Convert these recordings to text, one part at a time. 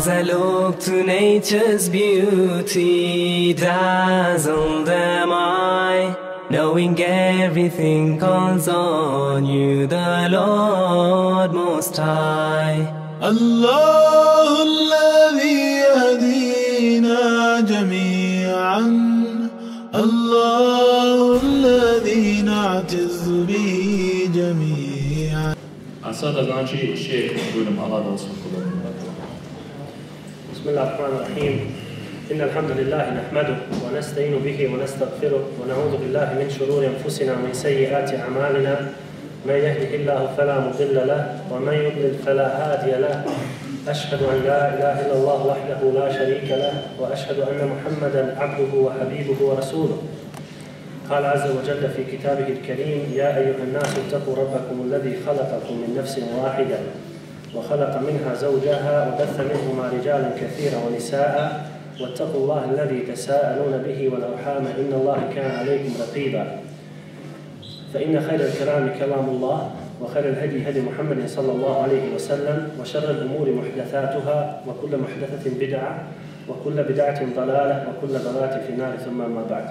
As I look to nature's beauty, dazzled am I, knowing everything calls on you, the Lord Most High. الله الذي يهدينا جميعا الله الذي نعتز به جميعا A sada znači šeh budem Allah da osnovu بسم الله الرحمن الرحيم. إن الحمد لله نحمده ونستعين به ونستغفره ونعوذ بالله من شرور أنفسنا ومن سيئات أعمالنا. من يهده الله فلا مضل له ومن يضلل فلا هادي له. أشهد أن لا إله إلا الله وحده لا شريك له وأشهد أن محمدا عبده وحبيبه ورسوله. قال عز وجل في كتابه الكريم يا أيها الناس اتقوا ربكم الذي خلقكم من نفس واحدة. وخلق منها زوجها وبث منهما رجالا كثيرا ونساء. واتقوا الله الذي تساءلون به والأرحام. إن الله كان عليكم رقيبا. فإن خير الكلام كلام الله وخير الهدي هدي محمد صلى الله عليه وسلم وشر الأمور محدثاتها وكل محدثة بدعة وكل بدعة ضلالة وكل ضلالة في النار. ثم ما بعد.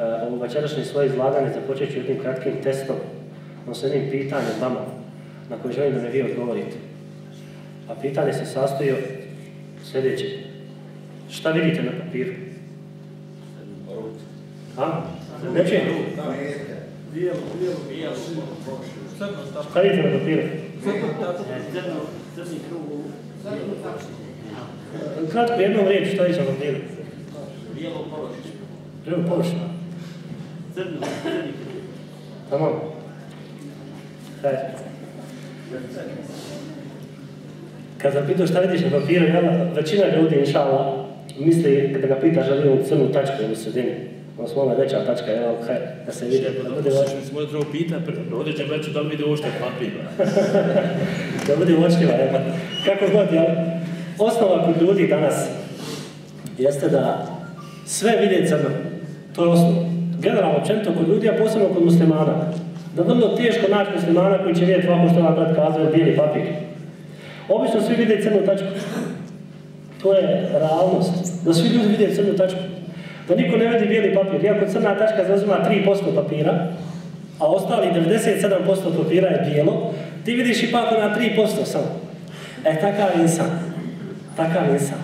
Ovo večerašnje svoje izlaganje započet ću jednim kratkim testom, odnosno jednim pitanjem vama, na koje želim da mi vi odgovorite. A pitanje se sastoji od sljedeće. Šta vidite na papiru? A? Ne čujem? Šta vidite na papiru? Kratko, jednom riječ, šta vidite na papiru? Bijelo površinu. Tamam. Hajde. Kad sam pitao šta vidiš na papiru, većina ljudi, inša Allah, misli kada ga pitaš da vidim crnu tačku u sredini. Ono smo ona veća tačka, jel, hajde, da se vidi. Da bude, Možda možda treba pitati, određen veću da li vidi ovo što je papir. da bude uočljiva, jel? Kako god, jel? Osnova kod ljudi danas jeste da sve vide crno. To je osnova. Generalno općenito kod ljudi, a posebno kod muslimana. Da vrlo teško naći muslimana koji će vidjeti ovako što vam brat kazao je bijeli papir. Obično svi vide crnu tačku. To je realnost. Da svi ljudi vide crnu tačku. Da niko ne vidi bijeli papir. Iako crna tačka zauzima 3% papira, a ostali 97% papira je bijelo, ti vidiš ipak na 3% samo. E, takav insan. Takav insan.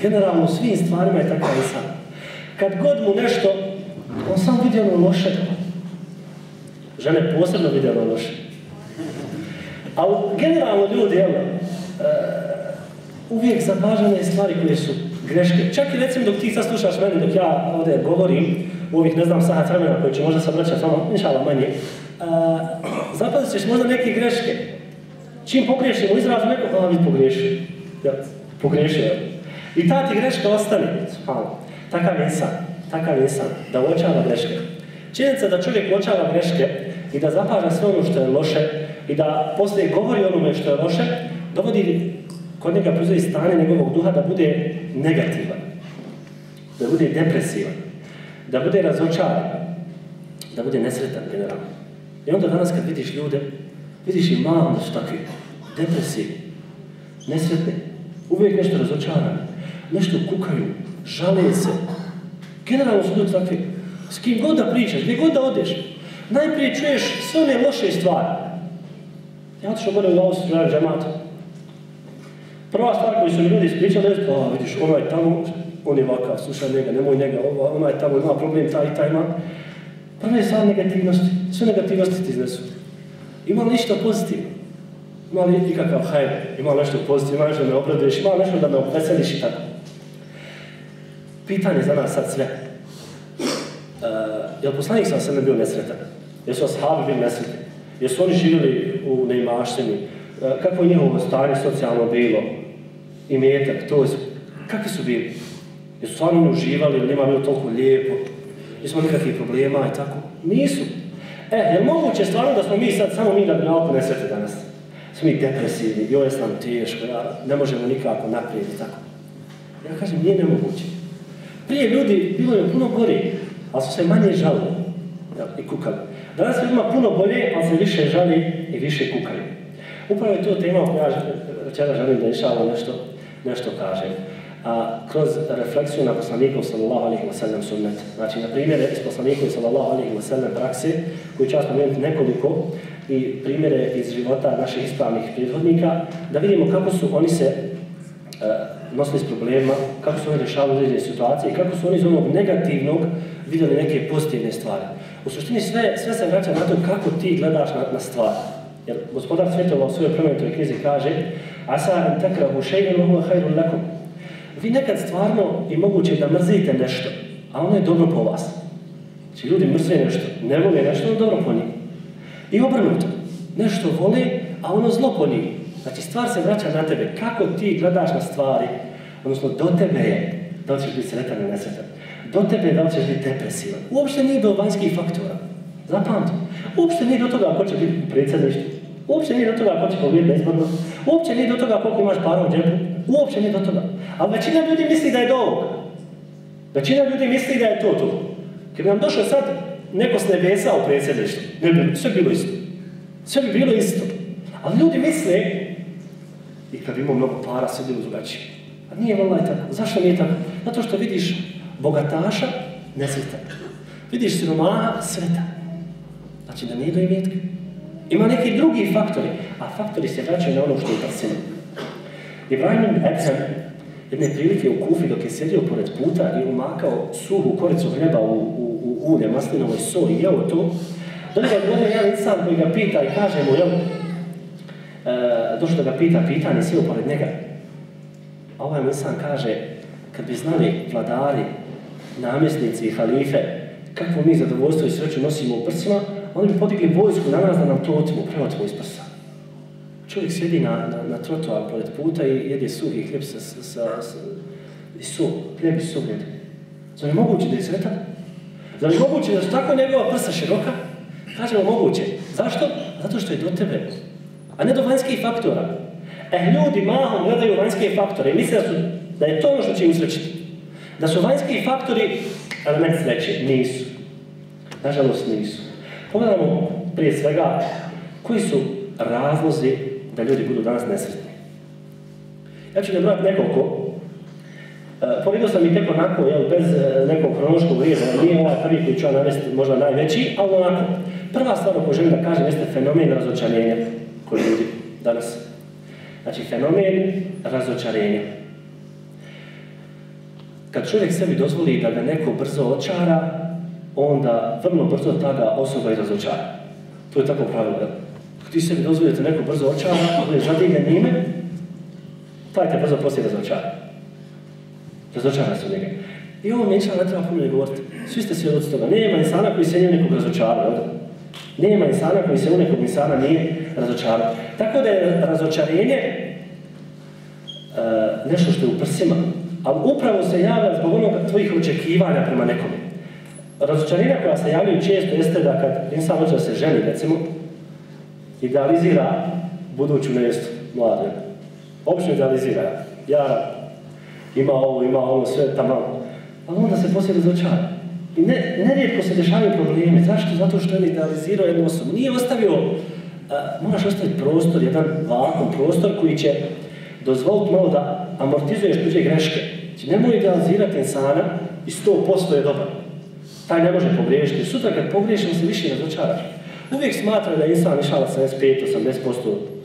Generalno u svim stvarima je takav insan. Kad god mu nešto, on sam vidi ono loše. Žene posebno vide ono loše. Ali generalno ljudi, evo, e, uvijek zapažane stvari koje su greške. Čak i recimo dok ti sad slušaš meni, dok ja ovdje govorim, u ovih ne znam sat vremena koji će možda se vraćati samo, inšala manje, uh, zapazit ćeš možda neke greške. Čim pogriješimo u izrazu nekog, a vi pogriješio. Ja, pogriješio. I ta ti greška ostane. Hvala. Takav je insan. Takav je insan. Da uočava greške. Činjenica da čovjek uočava greške i da zapaža sve ono što je loše i da poslije govori onome što je loše, dovodi kod njega proizvodi stanje njegovog duha da bude negativan, da bude depresivan, da bude razočaran, da bude nesretan generalno. I onda danas kad vidiš ljude, vidiš i malo su takvi, depresivni, nesretni, uvijek nešto razočarani, nešto kukaju, žale se. Generalno su ljudi takvi, s kim god da pričaš, gdje god da odeš, najprije čuješ sve one loše stvari. Ja otišao gore u Austriju, ja džematu. Prva stvar koju su mi ljudi ispričali je, a vidiš, ono je tamo, on je ovakav, slušaj njega, nemoj njega, ona je tamo, ima problem, taj i taj ima. Prva je stvar negativnosti, sve negativnosti ti iznesu. Ima li ništa pozitivno? Ima li ikakav hajr? Ima nešto pozitivno, ima nešto da me obraduješ, ima nešto da me veseliš i tako. Pitanje za nas sad sve. Uh, je li poslanik sam sve bio nesretan? Jesu ashabi bili nesretni? Jesu oni živjeli u neimaštini? Uh, kako je njihovo stanje socijalno bilo? I metak, to je... Kakvi su bili? Jesu stvarno oni uživali njima bilo toliko lijepo? Jesmo nikakvih problema i tako? Nisu. E, je moguće stvarno da smo mi sad, samo mi bi malo nesretni danas? Smo mi depresivni, joj nam teško, ja, ne možemo nikako naprijed i tako. Ja kažem, nije nemoguće. Prije ljudi bilo je puno gori, ali su se manje žalili ja, i kukali. Danas ima puno bolje, ali se više žali i više kukaju. Upravo je to tema koju ja želim da išavam nešto. nešto kažem. A, kroz refleksiju na poslanikov sallallahu alaihi wa sallam sunnet. Znači, na primjere iz poslanikov sallallahu alaihi wa sallam prakse, koji ću ja spomenuti nekoliko, i primjere iz života naših ispravnih prethodnika, da vidimo kako su oni se e, nosili s problema, kako su oni rješavali određene situacije i kako su oni iz onog negativnog vidjeli neke pozitivne stvari. U suštini sve, sve se vraća na to kako ti gledaš na, na stvari. Jer gospodar Svetova u svojoj plemenitoj knjizi kaže Asa takrahu shay'an huwa khairun lakum. Vi nekad stvarno i moguće da mrzite nešto, a ono je dobro po vas. Znači ljudi mrze nešto, ne vole nešto, ono dobro po njih. I obrnuto, nešto vole, a ono zlo po njih. Znači stvar se vraća na tebe, kako ti gledaš na stvari, odnosno do tebe je da li ćeš biti sretan ili nesretan. Do tebe da li biti depresivan. Uopšte nije do vanjskih faktora. Zapamti. Uopšte nije do toga ko će biti u predsjedništvu. Uopće nije do toga ko će pobjediti bezborno. Uopće nije do toga koliko imaš para u džepu. Uopće nije do toga. Ali većina ljudi misli da je do ovoga. Većina ljudi misli da je to to. Kad bi nam došao sad neko s nebesa u predsjedništvu, ne bi, sve bilo isto. Sve bi bilo isto. Ali ljudi misle, i kad imamo mnogo para, sve bilo drugačije. A nije valjda tako. Zašto nije tako? Zato što vidiš bogataša, nesretan. Vidiš siromaha, sretan. Znači da nije do imetka. Ima neki drugi faktori, a faktori se vraćaju na ono što je prsino. Ibrahim Ebsen jedne prilike u Kufi dok je sjedio pored puta i umakao suhu koricu hljeba u, u, u ulje maslinovoj soji i jeo to, do njega je jedan insan koji ga pita i kaže mu, jel, e, došlo da ga pita pitanje, sjeo pored njega. A ovaj insan kaže, kad bi znali vladari, namjesnici i halife, kakvo mi zadovoljstvo i sreću nosimo u prsima, oni bi podigli vojsku na nas da nam to otimo, preotimo iz prsa. Čovjek sjedi na, na, na trotoar pored puta i jede suhi hljeb sa, sa, sa, sa i su, hljeb i su jede. Zar je moguće da je sretan? Zar je moguće da su tako njegova prsa široka? Kažemo moguće. Zašto? Zato što je do tebe. A ne do vanjskih faktora. E, ljudi mahom gledaju vanjske faktore i misle da, su, da je to ono što će usrećiti. Da su vanjski faktori element sreće. Nisu. Nažalost nisu. Pogledamo prije svega koji su razlozi da ljudi budu danas nesretni. Ja ću nabrati nekoliko. E, sam i tek onako, jel, bez e, nekog hronološkog reza, nije ovaj prvi koji ću navesti možda najveći, ali onako. Prva stvar koju želim da kažem jeste fenomen razočarenja koji ljudi danas. Znači, fenomen razočarenja. Kad čovjek sebi dozvoli da ga neko brzo očara, onda vrlo brzo tada osoba i razočara. To je tako pravilo, jel? Ako ti sebi dozvolite neko brzo očara, bude zadivljen njime, taj te brzo poslije razočara. Razočara se u njega. I ovo mi ne treba puno govoriti. Svi ste od toga. Nema insana koji se nije nekog razočara, jel? Nema insana koji se u nekog insana nije razočarao. Tako da je razočarenje uh, nešto što je u prsima, ali upravo se javlja zbog onog tvojih očekivanja prema nekome. Razočarenja koja se javljaju često jeste da kad insan hoće da se ženi, recimo, idealizira buduću nevestu, mlade. Obično idealizira. Ja ima ovo, ima ovo, sve tamo. Ali onda se poslije razočara. I ne, nerijetko se dešavaju probleme. Zašto? Zato što je idealizirao jednu osobu. Nije ostavio, a, moraš ostaviti prostor, jedan vakum prostor koji će dozvoliti malo da amortizuješ tuđe greške. Znači, nemoj idealizirati insana i 100% je dobar. Taj ne može pogriješiti. Sutra kad pogriješi, on se više razočaraš. Uvijek smatra da je insan išala 75-80%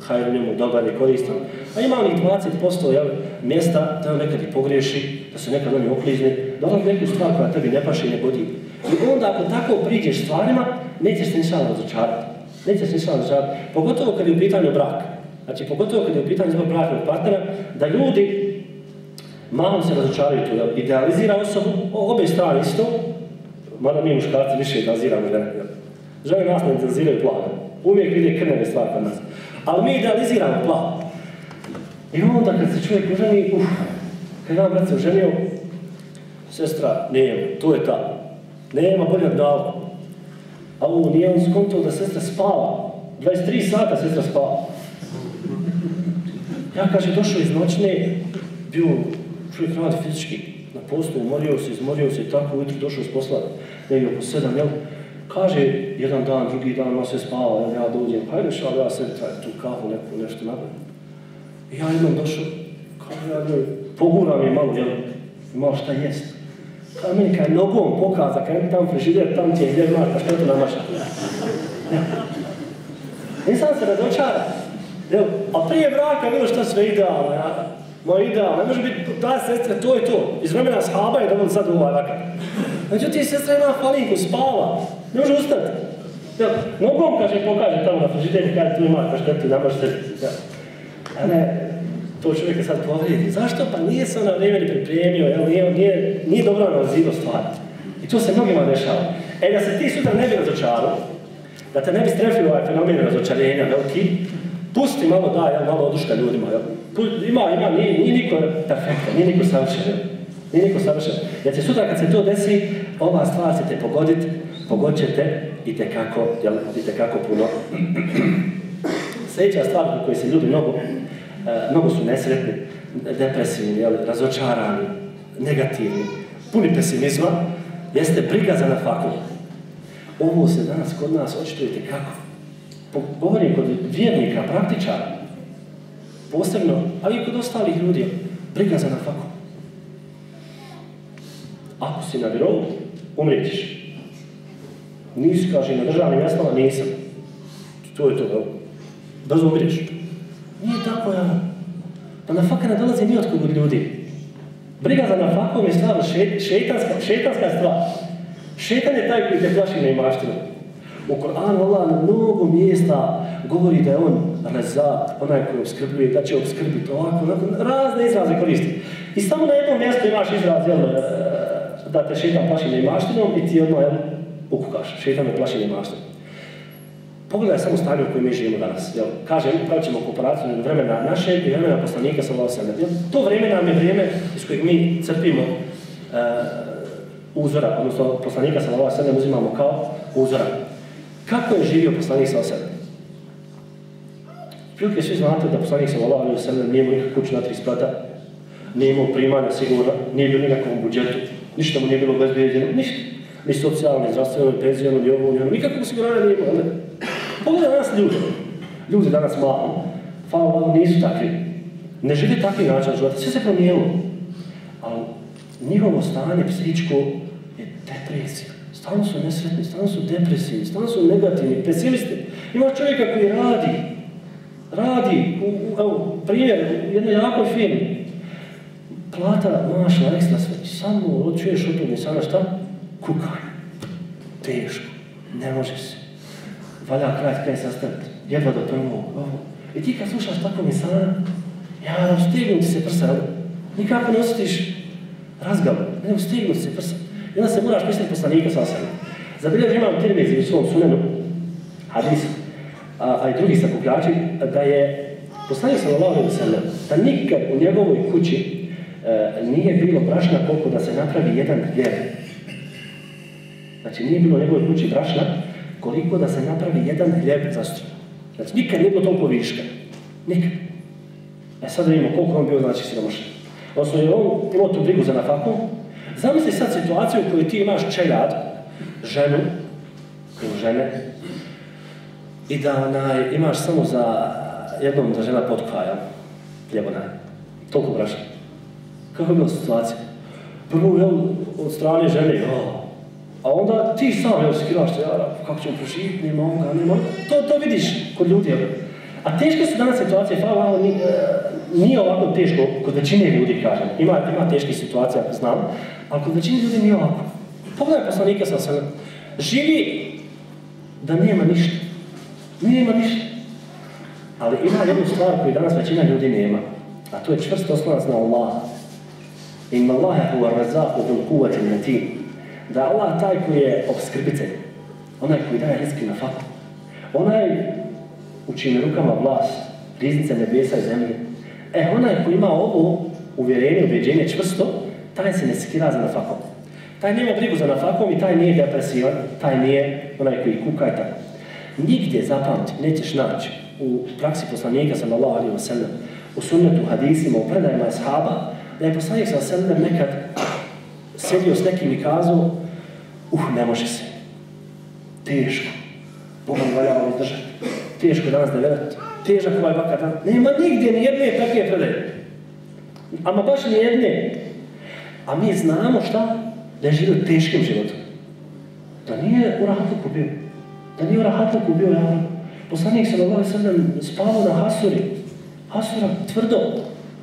hajde njemu dobar i koristan. A ima onih 20% jel, mjesta da on nekad i pogriješi, da se nekad oni oklizne, da on neku stvar koja tebi ne paše i ne godi. I onda ako tako priđeš stvarima, nećeš se ništa razočarati. Nećeš se ništa razočarati. Pogotovo kad je u pitanju brak. Znači, pogotovo kad je u pitanju zbog partnera, da ljudi malo se razočaraju tu, da idealizira osobu, obe strane isto, mada mi muškarci više idealiziramo žene. Žene nas ne idealiziraju plavo. Uvijek vide krneve stvari kod nas. Ali mi idealiziramo plavo. I onda kad se čovjek oženi, uf, kad jedan brat se oženio, sestra, nema, tu je ta. Nema bolje dala. A ovo nije on skontao da sestra spava. 23 sata sestra spava. Ja, kaže, došao iz noćne, bio čovjek radi fizički, na poslu, umorio se, izmorio se i tako ujutro došao s posla, negdje oko sedam, jel? Kaže, jedan dan, drugi dan, on se spava, jel, ja dođem, pa ideš, ali ja sebi tu kahu, neku, nešto nabavim. I ja jednom došao, Ja njoj poguram je malo, jel, malo šta jest. Kada meni kaj nogom pokaza, kaj tam frižider, tam ti je gdje Marka, što je to? Ja. Nisam se razočara. A prije braka bilo šta sve idealno, ja. Ma idealno, ne može biti ta sestra, to je to. Iz vremena shaba je dobro sad ovaj. Međutim, sestra ima falinku, spava, ne može ustati. Ja, nogom kaže, pokaže tamo na frižideru, kaže tu ima paštetu, nemaš se. Ja. A ne, to čovjeka sad povrijedi. Zašto? Pa nije se on na vrijeme pripremio, jel? Nije, nije, nije dobro analizirao stvari. I to se mnogima dešava. E, da se ti sutra ne bi razočarao, da te ne bi strefio ovaj fenomen razočarenja veliki, pusti malo da, jel, malo oduška ljudima, jel? Ima, ima, nije, nije niko perfektan, nije niko savršen, jel? Nije niko savršen. Jer će sutra kad se to desi, ova stvar će te pogoditi, pogodit će te i tekako, jel, i tekako puno. Sljedeća stvar u kojoj se ljudi mnogo, e, mnogo su nesretni, depresivni, jel, razočarani, negativni, puni pesimizma, jeste briga za. Ovo se danas kod nas očitujete kako? Govorim kod vjernika, praktičara, posebno, ali i kod ostalih ljudi, briga za nafaku. Ako si na birovu, umrijećeš. Nisi, kaže, na državnim mjestama, nisam. To je to, jel? Brzo umriješ. Nije tako, jel? Pa nafaka ne dolazi ni od od ljudi. Briga za nafakom je stvar še, šetanska, šetanska stvar. Šetan je taj koji te plaši na imaštinu. U Koranu Allah na mnogo mjesta govori da je on razat, onaj koji obskrbljuje, da će obskrbiti ovako, onako, razne izraze koristi. I samo na jednom mjestu imaš izraz, jel, e, da te šetan plaši na imaštinom i ti odmah, jel, ukukaš, šetan me plaši na imaštinom. Pogledaj samo stanje u kojem mi živimo danas. Jel, kažem, pravit ćemo komparaciju između vremena našeg i vremena poslanika sa Allahom To vrijeme nam je vrijeme iz kojeg mi crpimo uh, uzora, odnosno poslanika sa Allahom uzimamo kao uzora. Kako je živio poslanik sa Allahom Prilike svi znate da poslanik sa Allahom nije imao nikakvu kuću na tri sprata, nije imao primanja sigurno, nije bio nikakvom budžetu, ništa mu nije bilo bezbijeđeno, ništa. Ni socijalno, ni zdravstveno, ni penzijano, ni ovo, ni ono, nije imao. Pogledaj danas ljudi. Ljudi danas malo, hvala Bogu, nisu takvi. Ne žive takvi način života, sve se promijenilo. Ali njihovo stanje psihičko je depresija. Stalno su nesretni, stalno su depresivni, stalno su negativni, pesimisti. Ima čovjeka koji radi, radi, u, u, evo, primjer, jednoj jakoj firmi. Plata mašla ekstra sve, samo čuješ od toga sada šta? Kukaj. Teško, ne može se valja kraj kraj sastaviti, jedva do prvog. I ti kad slušaš tako mi sana, ja, stegnu ti se prsa, nikako ne osjetiš razgavu, nego stegnu ti se prsa. I onda se moraš misliti poslanika sa osam. Zabilježi imam televiziju u svom sunenu, hadis, a, a i drugi sakupljači, da je poslanik sallallahu alaihi sallam, da nikad u njegovoj kući e, nije bilo brašna koliko da se napravi jedan hljeb. Znači nije bilo u njegovoj kući brašna koliko da se napravi jedan hljeb za stru. Znači, nikad nije bilo toliko viška. Nikad. E sad vidimo koliko on bio, znači, siromašan. Odnosno, je on imao tu brigu za nafaku. Zamisli sad situaciju u kojoj ti imaš čeljad, ženu, ili žene, i da onaj, imaš samo za jednom da žena potkaja, ljebona, toliko brašna. Kako je bila situacija? Prvo, jel, od strane žene, jo, a onda ti sam, jel, skiraš ja, kako ćemo proživiti, nema ovoga, nema. To, to vidiš kod ljudi, jel. A teške su danas situacije, hvala nije, nije ovako teško, kod većine ljudi, kažem. Ima, ima teških situacija, znam, ali kod ljudi nije ovako. Pogledaj poslanika sa sve. Živi da nema ništa. Nema ništa. Ali ima jednu stvar koju danas većina ljudi nema, a to je čvrst oslonac na Allah. Inna Allahe huwa razaku bil kuvatin matin da Allah taj koji je obskrbitelj, onaj koji daje riski na faku, onaj u čijim rukama vlast, riznice nebesa i zemlje, e, onaj koji ima ovo uvjerenje, ubjeđenje čvrsto, taj se ne skira za nafakom. Taj nema brigu za nafakom i taj nije depresivan, taj nije onaj koji kuka i tako. Nigdje, zapamti, nećeš naći u praksi poslanika sallallahu alaihi wa sallam, u sunnetu, hadisima, u predajima ashaba, da je poslanik sallallahu sallam nekad sjedio s nekim i kazao, uh, ne može se. Teško. Boga mi valja ovo izdržati. Teško danas da vjerati. Težak ovaj bakar dan. Nema nigdje ni jedne takve predaje. Ama baš nijedne. A mi znamo šta? Da je živio teškim životom. Da nije u rahatluku bio. Da nije u rahatluku bio javno. Poslanik se na sallam spavao na hasuri. Hasura tvrdo.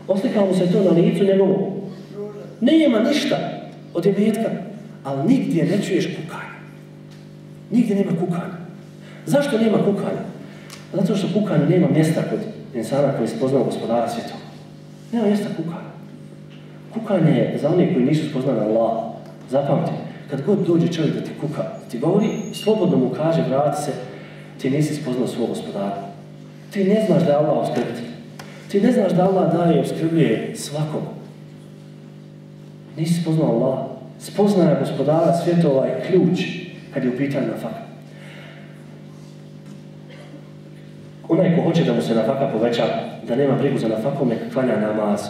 Oslikao mu se to na licu njegovu. Nema ništa od imetka, ali nigdje ne čuješ kukanje. Nigdje nema kukanja. Zašto nema kukanja? Zato što kukanje nema mjesta kod insana koji se poznao gospodara svjetova. Nema mjesta kukanja. Kukanje je za one koji nisu spoznali Allah. Zapamti, kad god dođe čovjek da ti kuka, ti govori, slobodno mu kaže, vrati se, ti nisi spoznao svog gospodara. Ti ne znaš da je Allah obskrbitelj. Ti ne znaš da Allah daje i obskrbljuje svakom. Nisi spoznao Allah. Spoznaja gospodara svjetova je ključ kad je u pitanju nafaka. Onaj ko hoće da mu se nafaka poveća, da nema brigu za nafakom, nek klanja namaz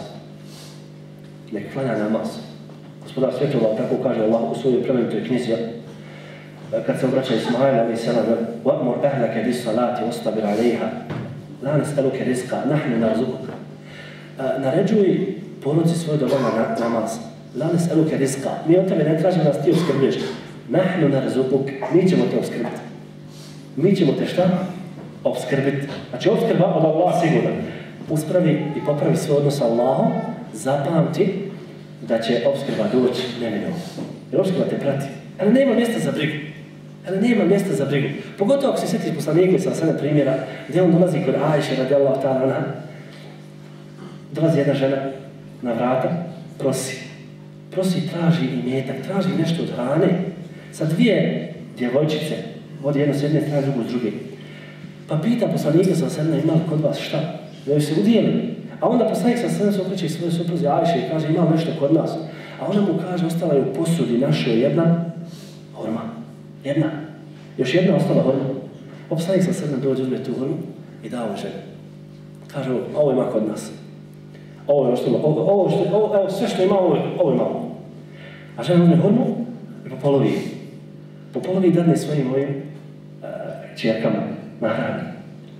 Nek klanja namaz. Gospodar svjetova tako kaže Allah u svojoj plemenitoj knjizi, kad se obraća Ismail ali se وَأْمُرْ أَهْلَكَ بِالصَّلَاةِ وَاسْتَبِرْ عَلَيْهَا لَا نَسْأَلُكَ رِزْقَ نَحْنُ نَرْزُقُكَ Naređuj poruci svoj dobama na namaz. La nes'aluke rizqa. Mi od tebe ne tražimo da ti obskrbljuješ. Nahnu narzukuk. Mi ćemo te obskrbiti. Mi ćemo te šta? Obskrbiti. Znači obskrba od Allah sigurno. Uspravi i popravi svoj odnos sa Allahom. Zapamti da će obskrba doći neminovno. Jer obskrba te prati. Ali nema mjesta za brigu. Ali nema mjesta za brigu. Pogotovo ako se sjetiš poslanika sa sada primjera gdje on dolazi kod Ajše radi Allah ta'ala Dolazi jedna žena na vrata, prosi. Prosi, traži i metak, traži nešto od hrane. Sa dvije djevojčice, vodi jedno s jedne strane, drugu s druge. Pa pita poslanika sa sedna, ima li kod vas šta? Da joj se udijeli. A onda poslanik sa sedna se okreće i svoje supruze Ajše i kaže, ima li nešto kod nas? A ona mu kaže, ostala je u posudi našoj jedna horma. Jedna. Još jedna ostala horma. Poslanik sa sedna dođe, uzme tu hormu i da ovo žene. Kaže, ovo ima kod nas. Ovo je ostalo, ovo, ovo, što, ovo, evo, sve što ima, ovo, ovo malo. A žena uzme hormu i po polovi, po polovi dadne svojim mojim uh, čerkama, nahrani,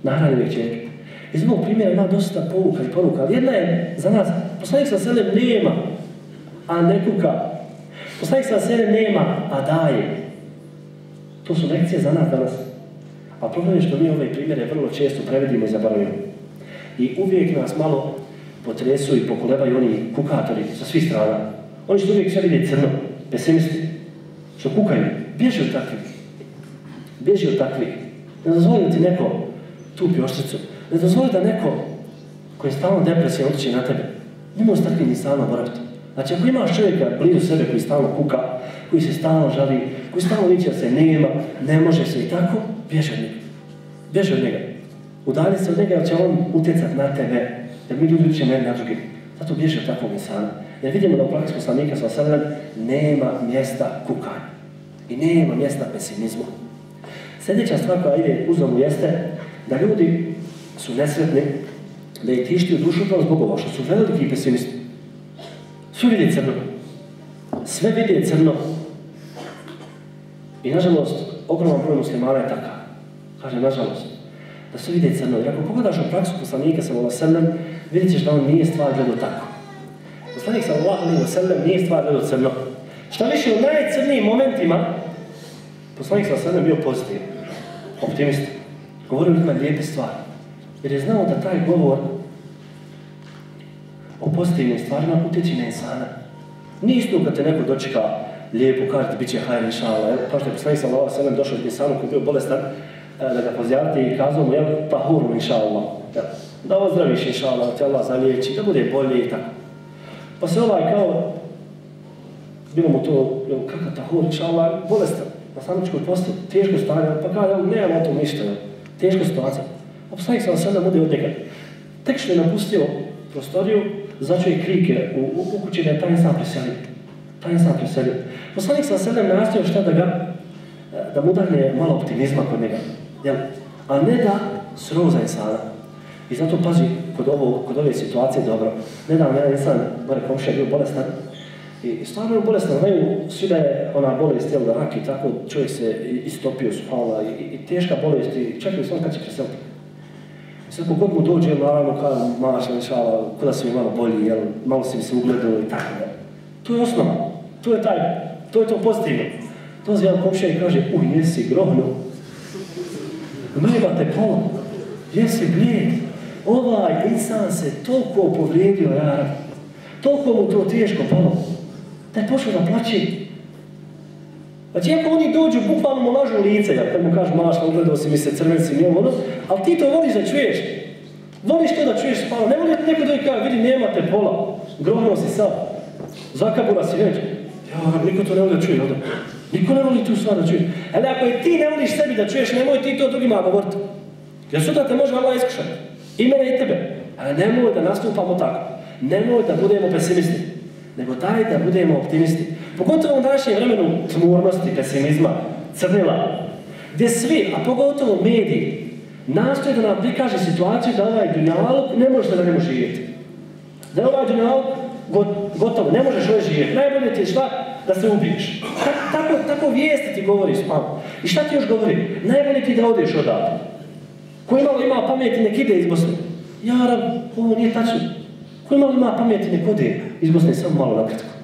nahrani ove čerke. Iz ovog primjera ima dosta pouka i poruka, ali jedna je za nas, poslanik sa selem nema, a ne kuka. Poslanik sa selem nema, a daje. To su lekcije za nas danas. A problem je što mi ove primjere vrlo često prevedimo i zaboravimo. I uvijek nas malo potresu i pokolebaju oni kukatori sa svih strana. Oni što uvijek sve vidi crno, pesimisti, što kukaju, bježi od takvih. Bježi od takvih. Ne dozvoli ti neko tupi oštricu. Ne dozvoli da neko koji je stalno depresija utječe na tebe. Ne može takvi ni stalno boraviti. Znači, ako imaš čovjeka blizu sebe koji stalno kuka, koji se stalno žali, koji stalno viće da se nema, ne može se i tako, bježi od njega. Bježi od njega. Udalji se od njega, jer će on utjecati na tebe, jer mi ljudi učimo jedni na drugi. Zato bježi od takvog insana. Jer vidimo da u praksi poslanika sa sadran nema mjesta kukanja. I nema mjesta pesimizmu. Sljedeća stvar koja ide uz ovu jeste da ljudi su nesretni, da ih tišti u dušu upravo zbog ovo što su veliki pesimisti. Sve vidi crno. Sve vidi crno. I nažalost, ogroman broj muslimana je takav. Kaže, nažalost, da sve vidi crno. Jer ako pogledaš u praksu poslanika sa Vala Srnem, vidit ćeš da on nije stvar gledao tako. Poslanik sa Vala Srnem nije stvar gledao crno. Šta više, u najcrnijim momentima, poslanik sa Srnem bio pozitivan, optimist. Govorio ljudima lijepe stvari. Jer je znao da taj govor o pozitivnim stvarima utječi na insana. Nije isto kad te neko dočeka lijepo, kaže bit će hajr inšala. Kao što je poslanik sa Vala Srnem došao k insanu koji je bio bolestan, da ga pozjavite i kazao mu, jel, tahuru inšallah. Da ovo zdraviš inšallah, da te Allah zaliječi, da bude bolje i tako. Pa se ovaj kao, bilo mu to, jel, kakav tahur inšallah, bolestan, na samičkoj postu, teško stanje, pa kao, jel, nemamo to ništa, jel, teško situacija. Poslanik sam sada bude od njega. Tek što je napustio prostoriju, začuje krike u, u, u kući da je taj insan preselio. Taj insan preselio. Poslanik sam sada nastio šta da ga, da mu udahne malo optimizma kod njega. Jel? A ne da sroza sada. I zato pazi kod, ovo, kod ove situacije dobro. Nedavno jedan insan, bare komšija, bio bolestan. I stvarno je bolestan, znaju svi da je ona bolest, jel rak i tako, čovjek se istopio, spala i, i, teška bolest i čekaju se on kad će preseliti. Sad kogod mu dođe, naravno, kaže, maša, inšala, kuda si mi malo bolji, jel, malo si mi se ugledao i tako da. To je osnova, to je taj, to je to pozitivno. Dolazi jedan komšija i kaže, uj, jesi grohno, mreva te pola, jesi blijed, ovaj insan se toliko povrijedio, ja, toliko mu to teško palo, da je pošao da plaće. Znači, ako oni dođu, bukvalno mu lažu lice, ja, kad mu kažu, mašla, ugledao si mi se crven si njemu, ono, ali ti to voliš da čuješ. Voliš to da čuješ spavno, ne voli da neko kaže, vidi, nema te pola, grohno si sad, zakabura si već. Ja, niko to ne voli da čuje, onda. Niko ne voli tu stvar da čuje. Ali ako je ti ne voliš sebi da čuješ, nemoj ti to drugima govoriti. Jer sutra te može Allah iskušati. I mene i tebe. Ali nemoj da nastupamo tako. Nemoj da budemo pesimisti. Nego daj da budemo optimisti. Pogotovo u današnjem vremenu tmurnosti, pesimizma, crnila. Gdje svi, a pogotovo mediji, nastoje da nam prikaže situaciju da ovaj dunjalog ne možete da može živjeti. Da je ovaj dunjalog gotovo, ne možeš ovdje živjeti. Najbolje ti je šta? Da se ubiješ. Tako, tako vijesti ti govori spavno. I šta ti još govori? Najbolje ti da odeš odavde. Ko imalo ima pameti nek ide iz Bosne. Jaram, ovo nije tačno. Ko imalo ima pameti nek ode iz Bosne samo malo nakratko.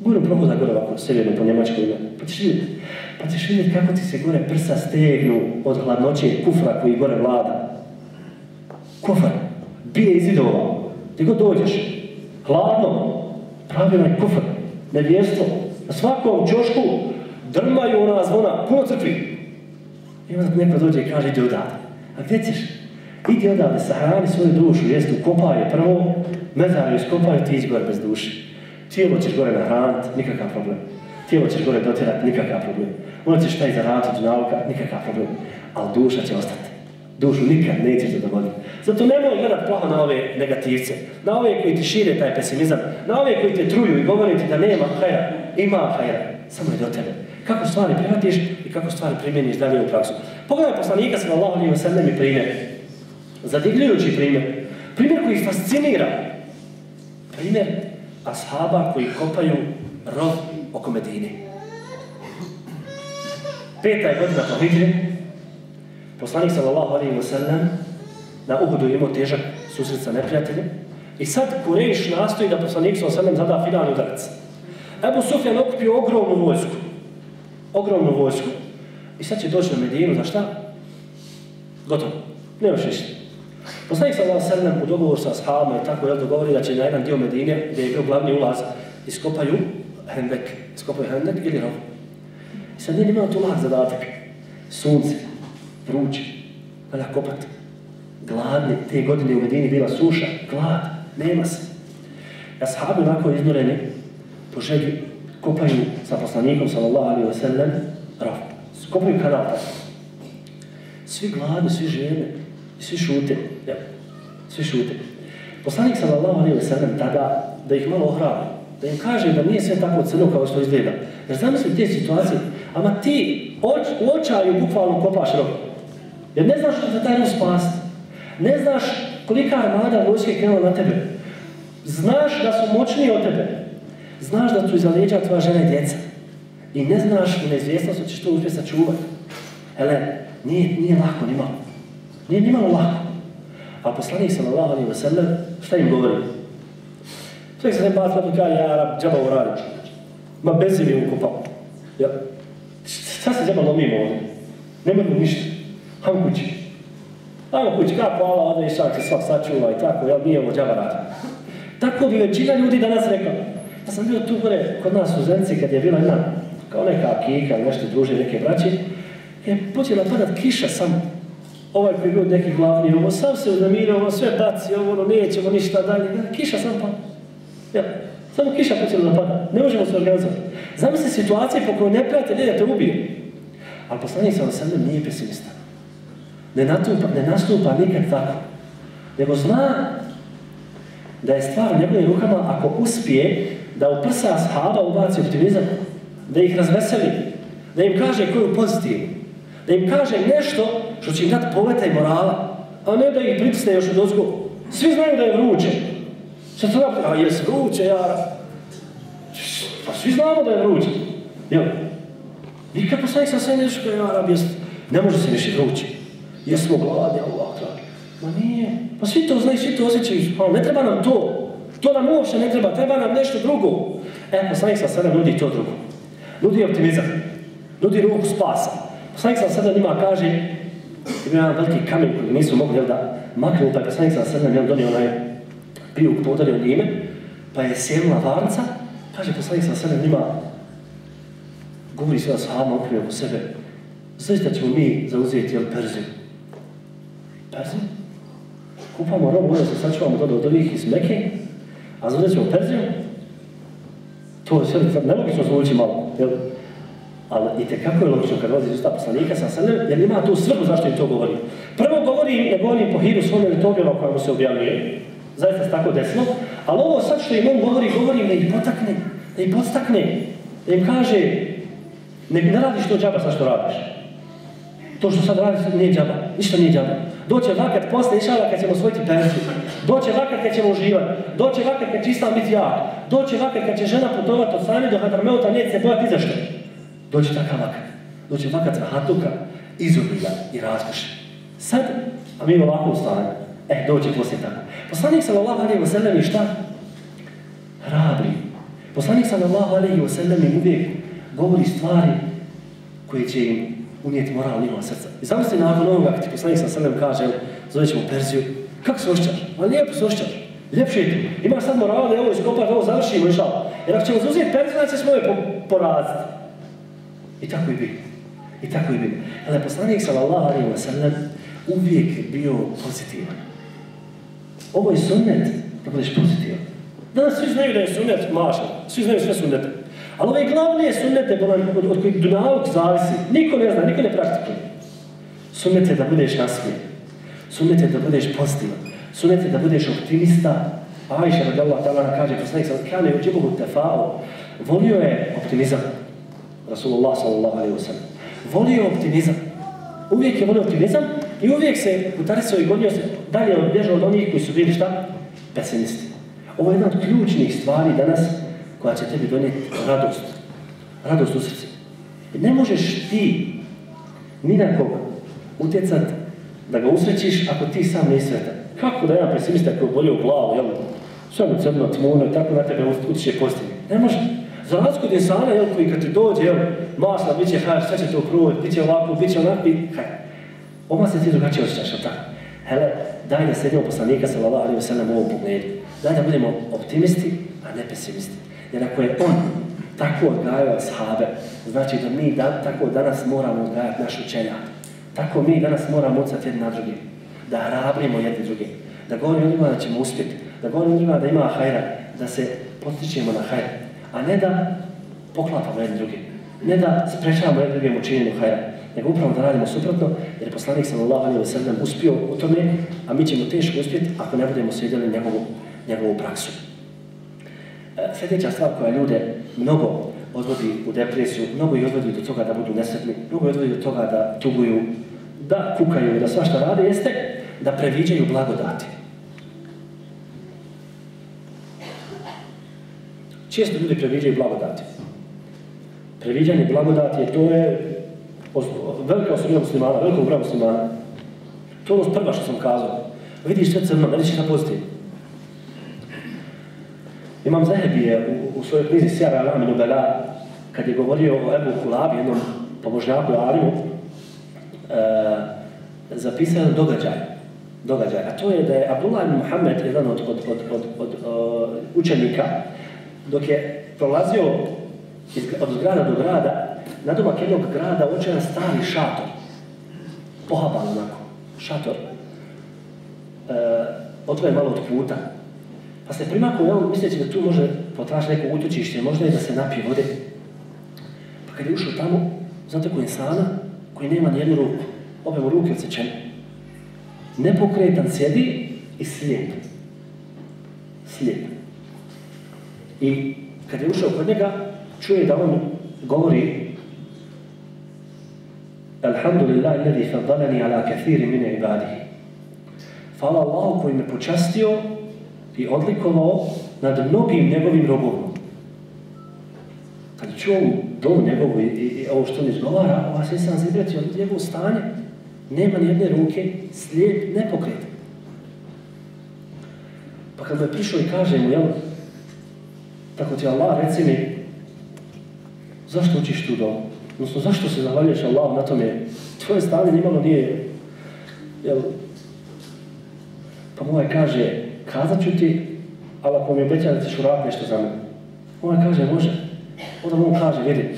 Budu prohoda gore ovako, sjeverno po Njemačkoj ime. Pa ćeš vidjeti. Pa ćeš vidjeti kako ti se gore prsa stegnu od hladnoće kufra koji gore vlada. Kufar. Bije iz zidova. Gdje god dođeš. Hladno. Pravilno je kufar. Nevjerstvo. Na svakom čošku drmaju ona zvona. Puno crkvi. I onda neko dođe i kaže ide odavde. A gdje ćeš? Idi odavde, sahrani svoju dušu, jest ukopaj je prvo, mezar ju iskopaj, ti ići gore bez duši. Tijelo ćeš gore nahraniti, nikakav problem. Tijelo ćeš gore dotjerati, nikakav problem. Onda ćeš taj zaraditi nauka, nikakav problem. Ali duša će ostati. Dušu nikad nećeš zadovoljiti. Zato nemoj gledati plaho na ove negativce, na ove koji ti šire taj pesimizam, na ove koji te truju i govori ti da nema hajra, ima hajra, samo je do tebe. Kako stvari prihvatiš i kako stvari primjeniš dalje u praksu. Pogledaj poslanika sallallahu alejhi ve sellem i primjer. Zadivljujući primjer. Primjer koji fascinira. Primjer ashaba koji kopaju rov oko Medine. Peta je godina po Hidri. Poslanik sallallahu alejhi ve sellem na Uhudu imao težak susret sa neprijateljem. I sad Kureš nastoji da poslanik sallallahu alejhi ve sellem zada finalni udarac. Ebu Sufjan okupio ogromnu vojsku. Ogromnu vojsku. I sad će doći na Medinu, za šta? Gotovo. Nemaš ništa. Poslanik sallallahu alejhi ve u dogovoru sa ashabima i tako je dogovori da će na jedan dio Medine, gdje je bio glavni ulaz, iskopaju hendek, iskopaju hendek ili rov. I sad nije imao tu lak zadatak. Sunce, vruće, valja kopat. Gladni, te godine u Medini bila suša, glad, nema se. Ashabi onako iznureni, po želji, kopaju sa poslanikom sallallahu alejhi ve sellem rov. Kopaju kanal Svi gladni, svi žene, svi šute. Ja, svi šute. Poslanik sallallahu alejhi ve sellem tada da ih malo ohrabri, da im kaže da nije sve tako crno kao što izgleda. Jer zamisli te situacije, ama ti oč, u očaju bukvalno kopaš rog. Jer ne znaš što za taj spasti. Ne znaš kolika armada vojske krenula na tebe. Znaš da su moćniji od tebe. Znaš da su iza leđa tvoja žena i djeca. I ne znaš u neizvjesnosti ćeš to uspjeti sačuvati. Hele, nije, nije lako, ni malo. Nije ni malo lako. A poslanik sallallahu alejhi ve sellem šta im govori? Čovjek se ne baci na kaže, ja rab, džaba ovo radiš. Ma bez mi ukupao. Ja. Šta se džaba lomimo ovdje? Nema mu ništa. Hajmo kući. Hajmo kući, kako hvala, ovdje i šak se svak sačuva i tako, jel nije ovo džaba. Tako bi većina ljudi danas rekao. Ja sam bio tu gore, kod nas u Zenci, kad je bila jedna, kao neka kika, nešto druže, neke braće, je počela padat kiša samo ovaj koji bio neki glavni, ovo sam se uznamirio, ovo sve baci, ovo ono, nećemo ništa dalje, kiša sam pa. Ja, samo kiša počela da pada, ne možemo se organizovati. Zamisli situacije po kojoj neprijatelj ide te ubije. Ali poslanik sa osam nije pesimista. Ne, natupa, ne nastupa nikad tako. Nego zna da je stvar u njegovim rukama ako uspije da u prsa ashaba ubaci optimizam, da ih razveseli, da im kaže koju pozitivu, da im kaže nešto što će im dati poveta i morala, a ne da ih pritisne još od ozgo. Svi znaju da je vruće. Se napravi? A jes vruće, jara? Pa svi znamo da je vruće. Jel? Nikad poslanik sa sve nešto jara, jes, ne može se više vruće. Jesmo gladni, Allah, dragi. Ma nije. Pa svi to znaju, svi to osjećaju, pa ne treba nam to. To nam uopće ne treba, treba nam nešto drugo. E, poslanik sa sada nudi to drugo. Nudi optimizam, nudi ruku spasa. Poslanik sa sada njima kaže, ima jedan veliki kamen koji nisu mogli jel, da maknu, pa je poslanik sa sada njima donio onaj pijuk, podario njime, pa je sjedla varnica, kaže poslanik sa sada njima, govori sve ashabima okrenju oko sebe, zaista ćemo mi zauzeti jel, Perziju. Perziju? Kupamo robu, onda se sačuvamo do, od ovih iz Meke, a zauzet ćemo Perziju? To je sve nelogično zvuči malo, jel? Ali i tekako je logično kad dolazi usta poslanika sa srnem, jer ima tu svrhu zašto im to govori. Prvo govori, ne govori po hiru svome ili tobjela kojemu se objavljuje, zaista se tako desilo, ali ovo sad što im on govori, govori da ih potakne, da ih podstakne, da im kaže, ne, ne radiš to džaba sad što radiš. To što sad radiš nije džaba, ništa nije džaba. Doće vakat posle išala kad ćemo osvojiti pensiju. Doće vakat kad ćemo uživati. Doće vakat kad će islam biti jak. Doće vakat kad će žena putovati od sami do Hadrameuta, neće se bojati ni Doće takav vakat. Doće vakat rahatuka, izobilja i razkoše. Sad, a mi ovako u stanju. E, doće poslije tako. Poslanik sallallahu alaihi wa sallam je šta? Hrabri. Poslanik sallallahu alaihi wa sallam uvijek govori stvari koje će im unijeti moral njihova srca. I zamisli nakon ovoga kad ti poslanik alaihi kaže, zove ćemo Perziju, kako se ošćaš? Ma lijepo se ošćaš. Ljepše je tu. Imaš sad moral da je ovo iskopaš, da ovo završimo, išao. Jer ako ćemo zauzeti Perziju, znači ćemo ove poraziti. I tako i bi. I tako i bi. Ali poslanik sallallahu alaihi wa sallam uvijek bio pozitivan. Ovo je sunnet da budeš pozitivan. Danas svi znaju da je sunnet maša, svi znaju sve sunnete. Ali ove glavne sunnete od, kojih dunavog zavisi, niko ne zna, niko ne praktikuje. Sunnet je da budeš nasmijen. Sunnet je da budeš pozitivan. Sunnet je da budeš optimista. Ajša radijallahu ta'ala kaže, poslanik sam kane u džibuhu tefao, volio je optimizam. Rasulullah sallallahu alaihi wa sallam. Volio optimizam. Uvijek je volio optimizam i uvijek se utarisao i gonio se dalje odbježao od onih koji su bili šta? Pesimisti. Ovo je jedna od ključnih stvari danas koja će tebi donijeti radost. Radost u srcu. Ne možeš ti ni na koga utjecat da ga usrećiš ako ti sam ne sretan. Kako da jedan pesimista koji bolje u glavu, jel? Sve mu crno, tmuno i tako na tebe utječe pozitivno. Ne može. Za razliku od insana, jel, koji kad ti dođe, jel, masla, bit će hajr, sve će to provoditi, bit će ovako, bit će onako, i hajr. Oma se ti drugačije osjećaš, jel tako? Hele, daj da slijedimo poslanika sallallahu alaihi wa sallam u ovom pogledu. Daj da budemo optimisti, a ne pesimisti. Jer ako je on tako odgajao sahabe, znači da mi tako danas moramo odgajati naš učenjak. Tako mi danas moramo ucati jedni na drugi. Da hrabrimo jedni drugi. Da govorimo ljudima da ćemo uspjeti. Da govorimo ljudima da ima hajra. Da se postičemo na hajra. A ne da poklapamo jedni drugi. Ne da sprečavamo jedni drugim učinjenju hajra. Nego upravo da radimo suprotno, jer je poslanik sallallahu alaihi wa sallam uspio u tome, a mi ćemo teško uspjeti ako ne budemo slijedili njegovu, njegovu praksu. Sljedeća stvar koja ljude mnogo odvodi u depresiju, mnogo ih odvodi do toga da budu nesretni, mnogo ih odvodi do toga da tuguju, da kukaju, da svašta rade, jeste da previđaju blagodati. Često ljudi previđaju blagodati. Previđanje blagodati je to je velika osobina muslimana, velikog broja muslimana. To je ono prva što sam kazao. Vidiš sve crno, ne vidiš šta pozitivno. Imam Zahebije u, u svojoj knjizi Sjara Alamin Bela, kad je govorio o Ebu Kulabi, jednom pomožnjaku Alimu, e, zapisao jedan događaj. događaj. A to je da je Abdullah Muhammed, jedan od, od, od, od, od učenika, dok je prolazio od grada do grada, na domak jednog grada uočio jedan stari šator. Pohaban onako, šator. E, otvojen malo od puta. Pa se primakao i on misleći da tu može potražiti neko utočište, možda je da se napije vode. Pa kad je ušao tamo, znate koji je insana koji nema nijednu ruku. Ove mu ruke odsečene. Nepokretan sjedi i slijep. Slijep. I kad je ušao kod njega, čuje da on govori Alhamdulillah, alladhi faddalani ala kathiri min ibadihi. Hvala Allahu koji me počastio i odlikovao nad mnogim njegovim robovima. Kad čuo dom njegovu i, i, i ovo što on izgovara, ova se sam zibretio od njegovo stanje, nema ni jedne ruke, slijep, nepokretan. kad me prišao i kaže mu, jel, tako ti Allah, reci mi, zašto učiš tu dobu? Odnosno, zašto se zahvaljuješ Allahu na tome? Tvoje stanje nimalo nije, jel, pa mu ovaj kaže, kazat ću ti, ali ako mi obeća da ćeš uraditi nešto za mene. Ovaj kaže, može. Onda mu kaže, vidi, e,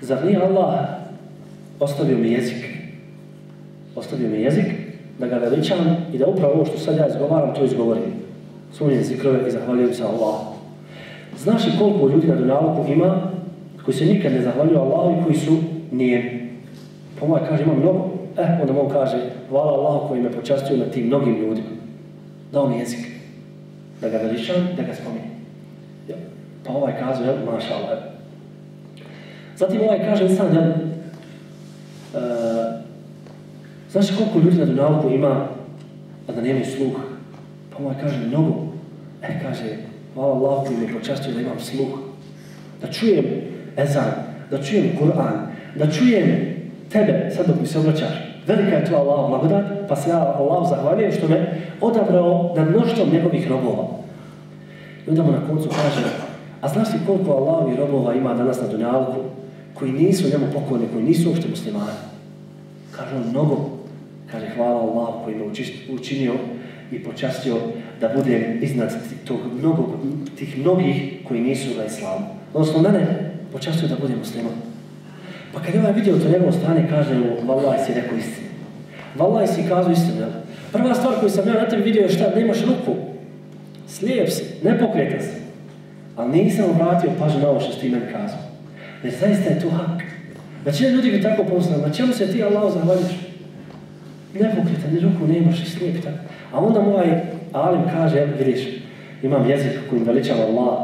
zar nije Allah ostavio mi jezik? Ostavio mi jezik da ga veličam i da upravo ovo što sad ja izgovaram, to izgovorim. Sumnjem zikrove i zahvaljujem se Allahu. Znaš li koliko ljudi na Dunjaluku ima koji se nikad ne zahvaljuju Allahu i koji su nijemi? Pa ovaj kaže, ima mnogo. E, onda on kaže, hvala Allahu koji me počastio na tim mnogim ljudima. Dao mi jezik. Da ga veličam, da ga spominjem. Ja. Pa ovaj kaže, jel, maša Allah. Zatim ovaj kaže, insan, jel, uh, znaš koliko ljudi na Dunjaluku ima, a da nemaju sluh? Ovaj kaže, mnogo. E, kaže, hvala Allahu koji me počastio da imam sluh. Da čujem ezan, da čujem Kur'an, da čujem tebe, sad dok mi se obraćaš, velika je to Allah blagodat, pa se ja Allah zahvaljujem što me odabrao na mnoštvo njegovih robova. I onda mu na koncu kaže, a znaš li koliko Allahovi robova ima danas na Dunjalku, koji nisu njemu pokorni, koji nisu uopšte muslimani? Kaže on, mnogo. Kaže, hvala Allah koji me učinio i počastio da budem iznad tog mnogo, tih mnogih koji nisu na islamu. Odnosno, mene počastio da budem musliman. Pa kad je ovaj vidio to njegovo stanje, kaže mu, vallaj si rekao istinu. Vallaj si kazao istinu? Prva stvar koju sam ja na tebi vidio je šta, nemaš ruku. Slijep si, nepokretan si. Ali nisam obratio pažnju na ovo što ti meni kazao. Jer zaista je tu hak. Većina ljudi bi tako poznali, na čemu se ti Allah zahvaljuš? Nepokretan, ni ruku nemaš i slijep tako. A onda mu ovaj alim kaže, vidiš, imam jezik kojim veličam Allah,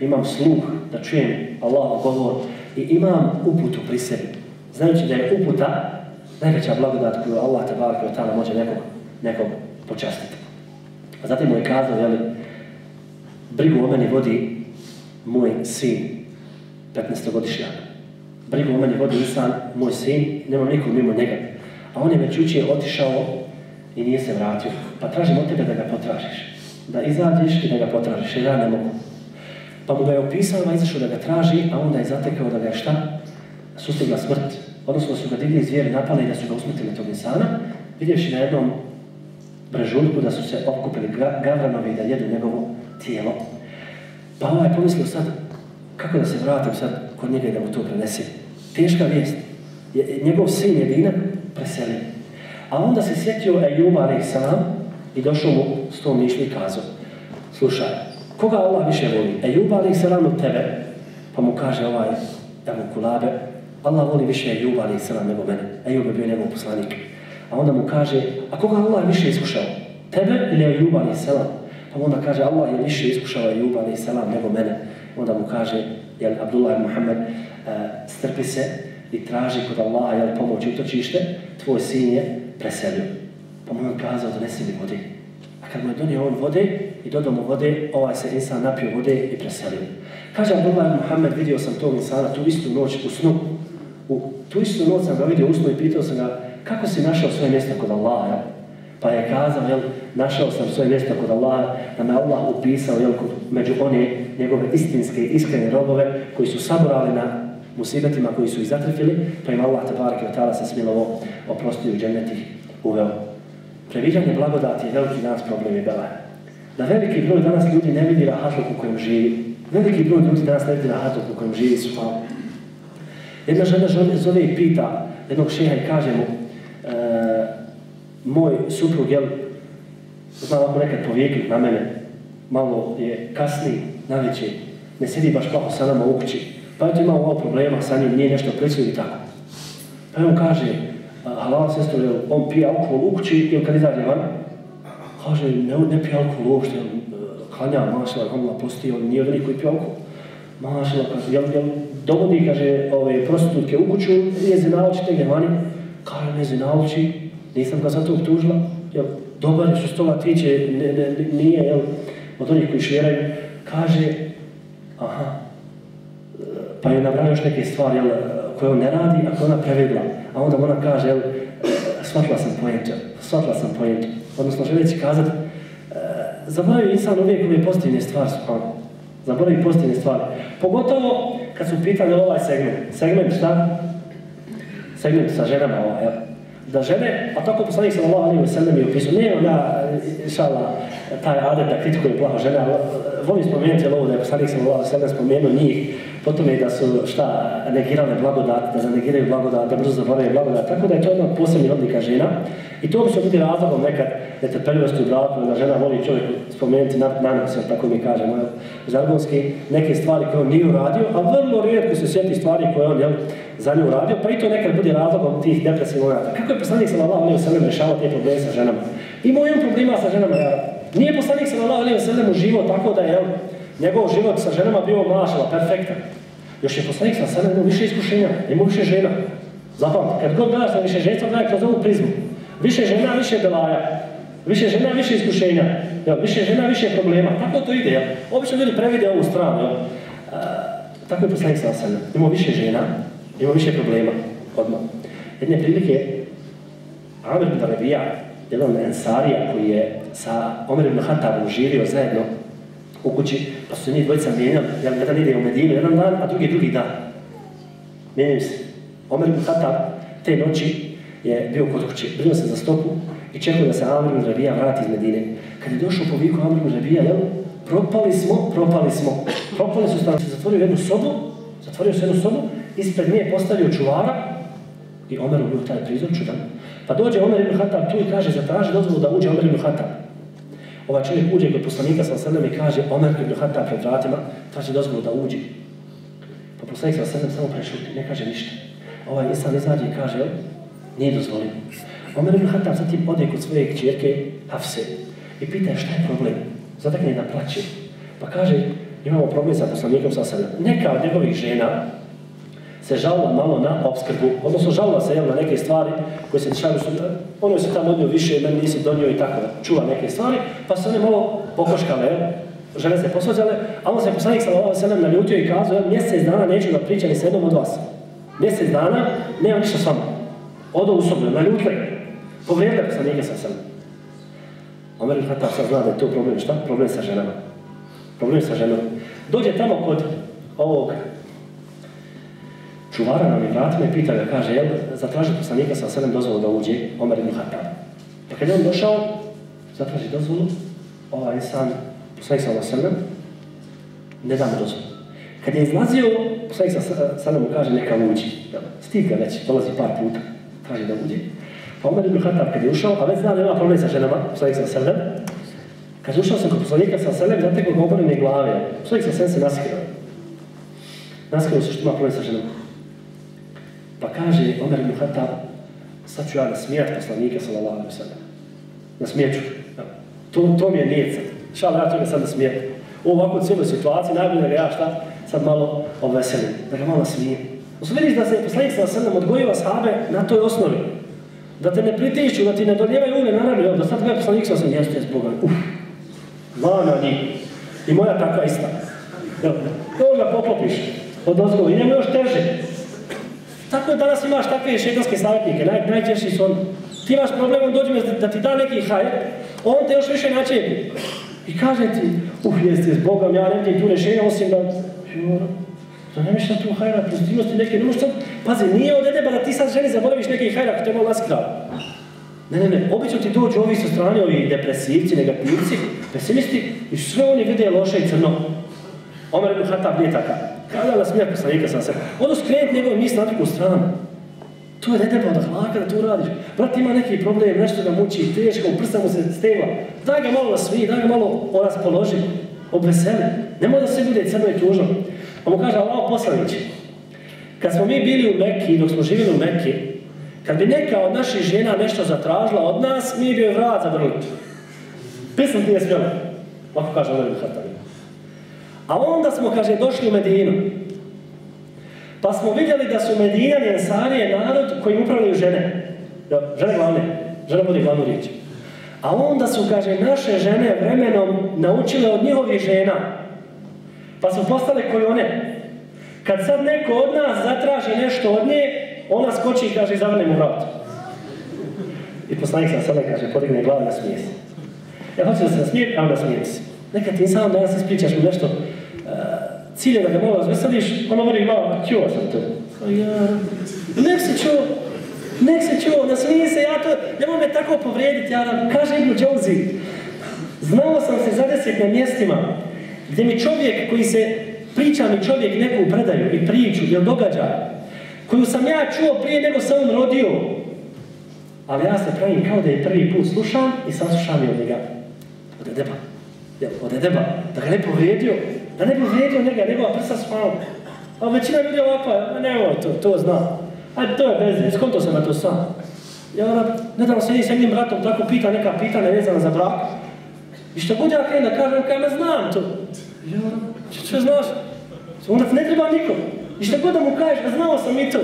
imam sluh da čujem Allah govor, i imam uputu pri sebi. Znajući da je uputa najveća blagodat koju Allah te barke od tada može nekog, nekog počastiti. A zatim mu je kazao, jeli, brigu o meni vodi moj sin, 15-godišnjak. Brigu o meni vodi Isan, moj sin, nemam nikog mimo njega. A on je već otišao i nije se vratio. Pa tražim od tebe da ga potražiš. Da izađeš i da ga potražiš, jer ja ne mogu. Pa mu ga je opisao, a izašao da ga traži, a onda je zatekao da ga je šta? Sustigla smrt. Odnosno su ga divlji zvijeri napali i da su ga usmrtili tog insana, vidjevši na jednom brežuljku da su se okupili gavranovi i da jedu njegovo tijelo. Pa ovaj pomislio sad, kako da se vratim sad kod njega i da mu to prenesim. Teška vijest. Njegov sin je Dina preselio. A onda se sjetio Ejuba a.s. i došao mu s tom mišlju i kazao, slušaj, Koga Allah više voli? Ejuba se od tebe? Pa mu kaže ovaj Ebu Kulabe, Allah voli više Ejuba se nego mene. Ejub je bio njegov poslanik. A onda mu kaže, a koga Allah više iskušao? Tebe ili Ejuba se Pa onda kaže, Allah je više iskušao Ejuba se nego mene. Onda mu kaže, jel, Abdullah i Muhammed, uh, strpi se i traži kod Allaha jel, pomoć utočište, tvoj sin je preselio. Pa mu on kazao, donesi mi vodi. A kad mu je donio on vode i dodao mu vode, ovaj se insan napio vode i preselio. Kaže Abdullah Muhammed, vidio sam tog insana tu istu noć u snu. U tu istu noć sam ga vidio u snu i pitao sam ga, kako si našao svoje mjesto kod Allaha? Pa je kazao, jel, našao sam svoje mjesto kod Allaha, da me Allah upisao, jel, među one njegove istinske, iskrene robove, koji su saborali na musibetima koji su ih zatrefili, pa im Allah tabaraka wa ta'ala se smilovo oprostio u dženeti uveo. Previđanje blagodati je veliki danas problem i bela. Da veliki broj danas ljudi ne vidi rahatluk u kojem živi. Veliki broj ljudi danas ne vidi rahatluk u kojem živi su malo. Jedna žena zove i pita jednog šeha i kaže mu e, moj suprug, jel, zna ovako nekad povijekli na mene, malo je kasniji, navečer, ne sedi baš plaho sa nama u kući, pa je imao ovo problema sa njim, nije nešto precio i tako. Pa on kaže, halal sestro, on pije alkohol u kući ili kad izađe van? Kaže, ne, ne pije alkohol uopšte, klanja, mašala, alhamdulillah, posti, on nije od koji pije alkohol. Mašala, kaže, jel, jel, dovodi, kaže, ove prostitutke u kuću, je zinaloči te vani. Kaže, ne zinaloči, nisam ga zato optužila, jel, dobar je što s toga tiče, ne, ne, nije, jel, od onih koji švjeraju. Kaže, aha, pa je nabrao još neke stvari, jel, koje on ne radi, a koje ona prevedla. A onda ona kaže, jel, shvatila sam pojentu, shvatila sam pojentu. Odnosno, želeći kazati, e, zaboravi insan uvijek ove pozitivne stvari, subhano. Zaboravi pozitivne stvari. Pogotovo kad su pitali ovaj segment. Segment šta? Segment sa ženama ovaj, jel? Da žene, a tako poslanik sallallahu alejhi ve sellem je opisao, nemam ja, inšala, taj adet da kritikujem plaho žene, ali volim spomenuti ovo da je poslanik alejhi ve sellem spomenuo njih, potom je da su šta, negirale blagodat, da zanegiraju blagodat, da brzo zaborave blagodat, tako da je to jedna od posebnih odlika žena. I to bi se biti razlogom nekad netrpeljivosti u braku, da žena voli čovjek spomenuti na, na se, tako mi kažemo, žargonski, neke stvari koje on nije uradio, a vrlo rijetko se sjeti stvari koje on jel, za nju uradio, pa i to nekad bude razlogom tih depresivnih. Kako je poslanik sallallahu alejhi ve sellem rješavao te probleme sa ženama? Imao je problema sa ženama, ja. Nije poslanik sallallahu alejhi ve sellem uživao tako da je njegov život sa ženama bio mašala, perfektan. Još je poslanik sa sallam imao više iskušenja, imao više žena. Zapamte, kad god gledaš na više ženstva, gledaj kroz ovu prizmu. Više žena, više belaja. Više žena, više iskušenja. Jel, više žena, više problema. Tako to ide? Obično ljudi previde ovu stranu, tako je poslanik sa sallam. Imao više žena, imao više problema. Odmah. Jedne prilike, Amir Rabija, jedan ensarija koji je sa Omer ibn Hatabom živio zajedno u kući, pa su se njih dvojica mijenjali, jedan ide u Medinu jedan dan, a drugi drugi dan. Mijenjaju se. Omer ibn te noći je bio kod kuće, brinuo se za stopu i čekao da se Amr ibn vrati iz Medine. Kad je došao po viku Amr ibn Rabija, jel? Propali smo, propali smo. Propali su stan, zatvorio jednu sobu, zatvorio se jednu sobu, ispred nje postavio čuvara i Omer bio taj prizor čudan. Pa dođe Omer ibn Hatab tu i kaže, zatraži dozvolu da uđe Omer ibn Hatab. Ovaj čovjek uđe kod poslanika sa sredem i kaže Omer ibn Hatab pred vratima, traži dozvolu da uđe. Pa poslanik sa sredem samo prešuti, ne kaže ništa. Ovaj insan izađe i kaže, nije dozvolio. Omer ibn Hatab zatim ode kod svoje kćerke Hafse i pita šta je problem. Zatakne da plaće. Pa kaže, imamo problem sa poslanikom sa sredem. Neka od njegovih žena se žalila malo na obskrbu, odnosno žalila se na neke stvari koje se dešavaju su, ono se tamo odnio više, meni nisi donio i tako, čuva neke stvari, pa su one malo pokoškale, žene se posvađale, a on se poslanik sallallahu alejhi ve naljutio i kazao, mjesec dana neću da pričam ni s jednom od vas. Mjesec dana nema ništa s vama. Odo u sobu, naljutio povrijedili poslanike sa sallam. Omer ibn Khattab sad zna da je to problem, šta? Problem sa ženama. Problem sa ženama. Dođe tamo kod ovog čuvara je vratima i pita ga, kaže, jel, zatraži poslanika sa sedem dozvolu da uđe Omer ibn Khattab. Pa kad je on došao, zatraži dozvolu, ovaj insan, poslanik sa sedem, ne da mu dozvolu. Kad je izlazio, poslanik sa sedem mu kaže, neka uđi. Stig ga već, dolazi par puta, traži da uđe. Pa Omer ibn kad je ušao, a već zna da ima problem sa ženama, poslanik sa sedem, Kaže, ušao sam kod poslanika sa selem, zatekao ga obrne glave. Poslanik sa selem se naskrio. Naskrio se što ima problem sa ženama. Pa kaže Omer ibn Khattab, sad ću ja nasmijat poslanika sallallahu alaihi sallam. Nasmijet ću. To, to mi je nijet sad. Šal, ja ću ga sad nasmijat. U ovakvu cijeloj situaciji najbolje da ga ja šta sad malo obveselim, da ga malo nasmijem. Osu vidiš da se poslanik sallallahu alaihi sallam odgojio ashabe na toj osnovi. Da te ne pritišću, da ti ne doljevaju uve naravno, da sad gleda poslanik sallallahu alaihi sallam, jeste, Boga, uf, Lana njih. I moja takva ista. To ga poklopiš od ozgova i nema još teže. Tako danas imaš takve šetanske savjetnike, naj, najčešći su oni. Ti imaš problem, on dođe da, ti da neki hajr, on te još više načepi. I kaže ti, uh, jeste, s Bogom, ja ne vidim tu rješenja, osim da, da ne mišljam tu hajra, pozitivnosti neke, ne sad, pazi, nije od edeba da ti sad ženi zaboraviš neki hajr ako te malo naskrao. Ne, ne, ne, obično ti dođu ovi sa strane, ovi depresivci, negativci, pesimisti, i sve oni vide loše i crno. Omer ibn nije takav. Kada nas smija poslanika sam se. Ono skrenuti njegove misli na drugu stranu. To je nedeba od hlaka da to radiš. Brat ima neki problem, nešto ga muči, teško, u prsta mu se steva. Daj ga malo nasvi, daj ga malo raspoloži, obveseli. Nemoj da se bude crno i tužno. Pa mu kaže, Allah poslanić, kad smo mi bili u Mekki, dok smo živjeli u Mekki, kad bi neka od naših žena nešto zatražila od nas, mi bi joj vrat zavrli. Pisam ti je smjela. Ovako kaže Omer ibn. A onda smo, kaže, došli u Medinu. Pa smo vidjeli da su Medinjani Ensarije narod koji upravljaju žene. Žene glavne. Žene vodi glavnu riječ. A onda su, kaže, naše žene vremenom naučile od njihovih žena. Pa su postale koji one. Kad sad neko od nas zatraži nešto od nje, ona skoči i kaže, zavrne mu vrat. I poslanik sam sada kaže, podigne glavu na smije se. Ja hoću da se nasmijem, a onda smijem se. Nekad ti sam danas ispričaš mu nešto, cilj je da ga malo razveseliš, ono vodi glava, čuo sam to. Nek se čuo, nek se čuo, nasmije se, ja to, nemoj me tako povrijediti, ja kaže Ibn Džouzi, znao sam se zadesiti na mjestima gdje mi čovjek koji se, priča mi čovjek neku predaju i priču ili događaj, koju sam ja čuo prije nego sam on rodio, ali ja se pravim kao da je prvi put slušam i saslušam je od njega. Od edeba. Ja, od edeba. Da ga ne povrijedio, da ne bi uvrijedio njega, njegova prsa spala. A većina ljudi ovakva, nemoj to, to zna. Ajde, to je bez, skonto sam na to sam. Ja ona, nedavno sedi s jednim bratom, tako pita neka pitanja vezana za brak. I što god ja krenem da kažem, kaj me znam to. Ja ona, što znaš? Onda ne treba nikom. I što god da mu kažeš, a znao sam i to.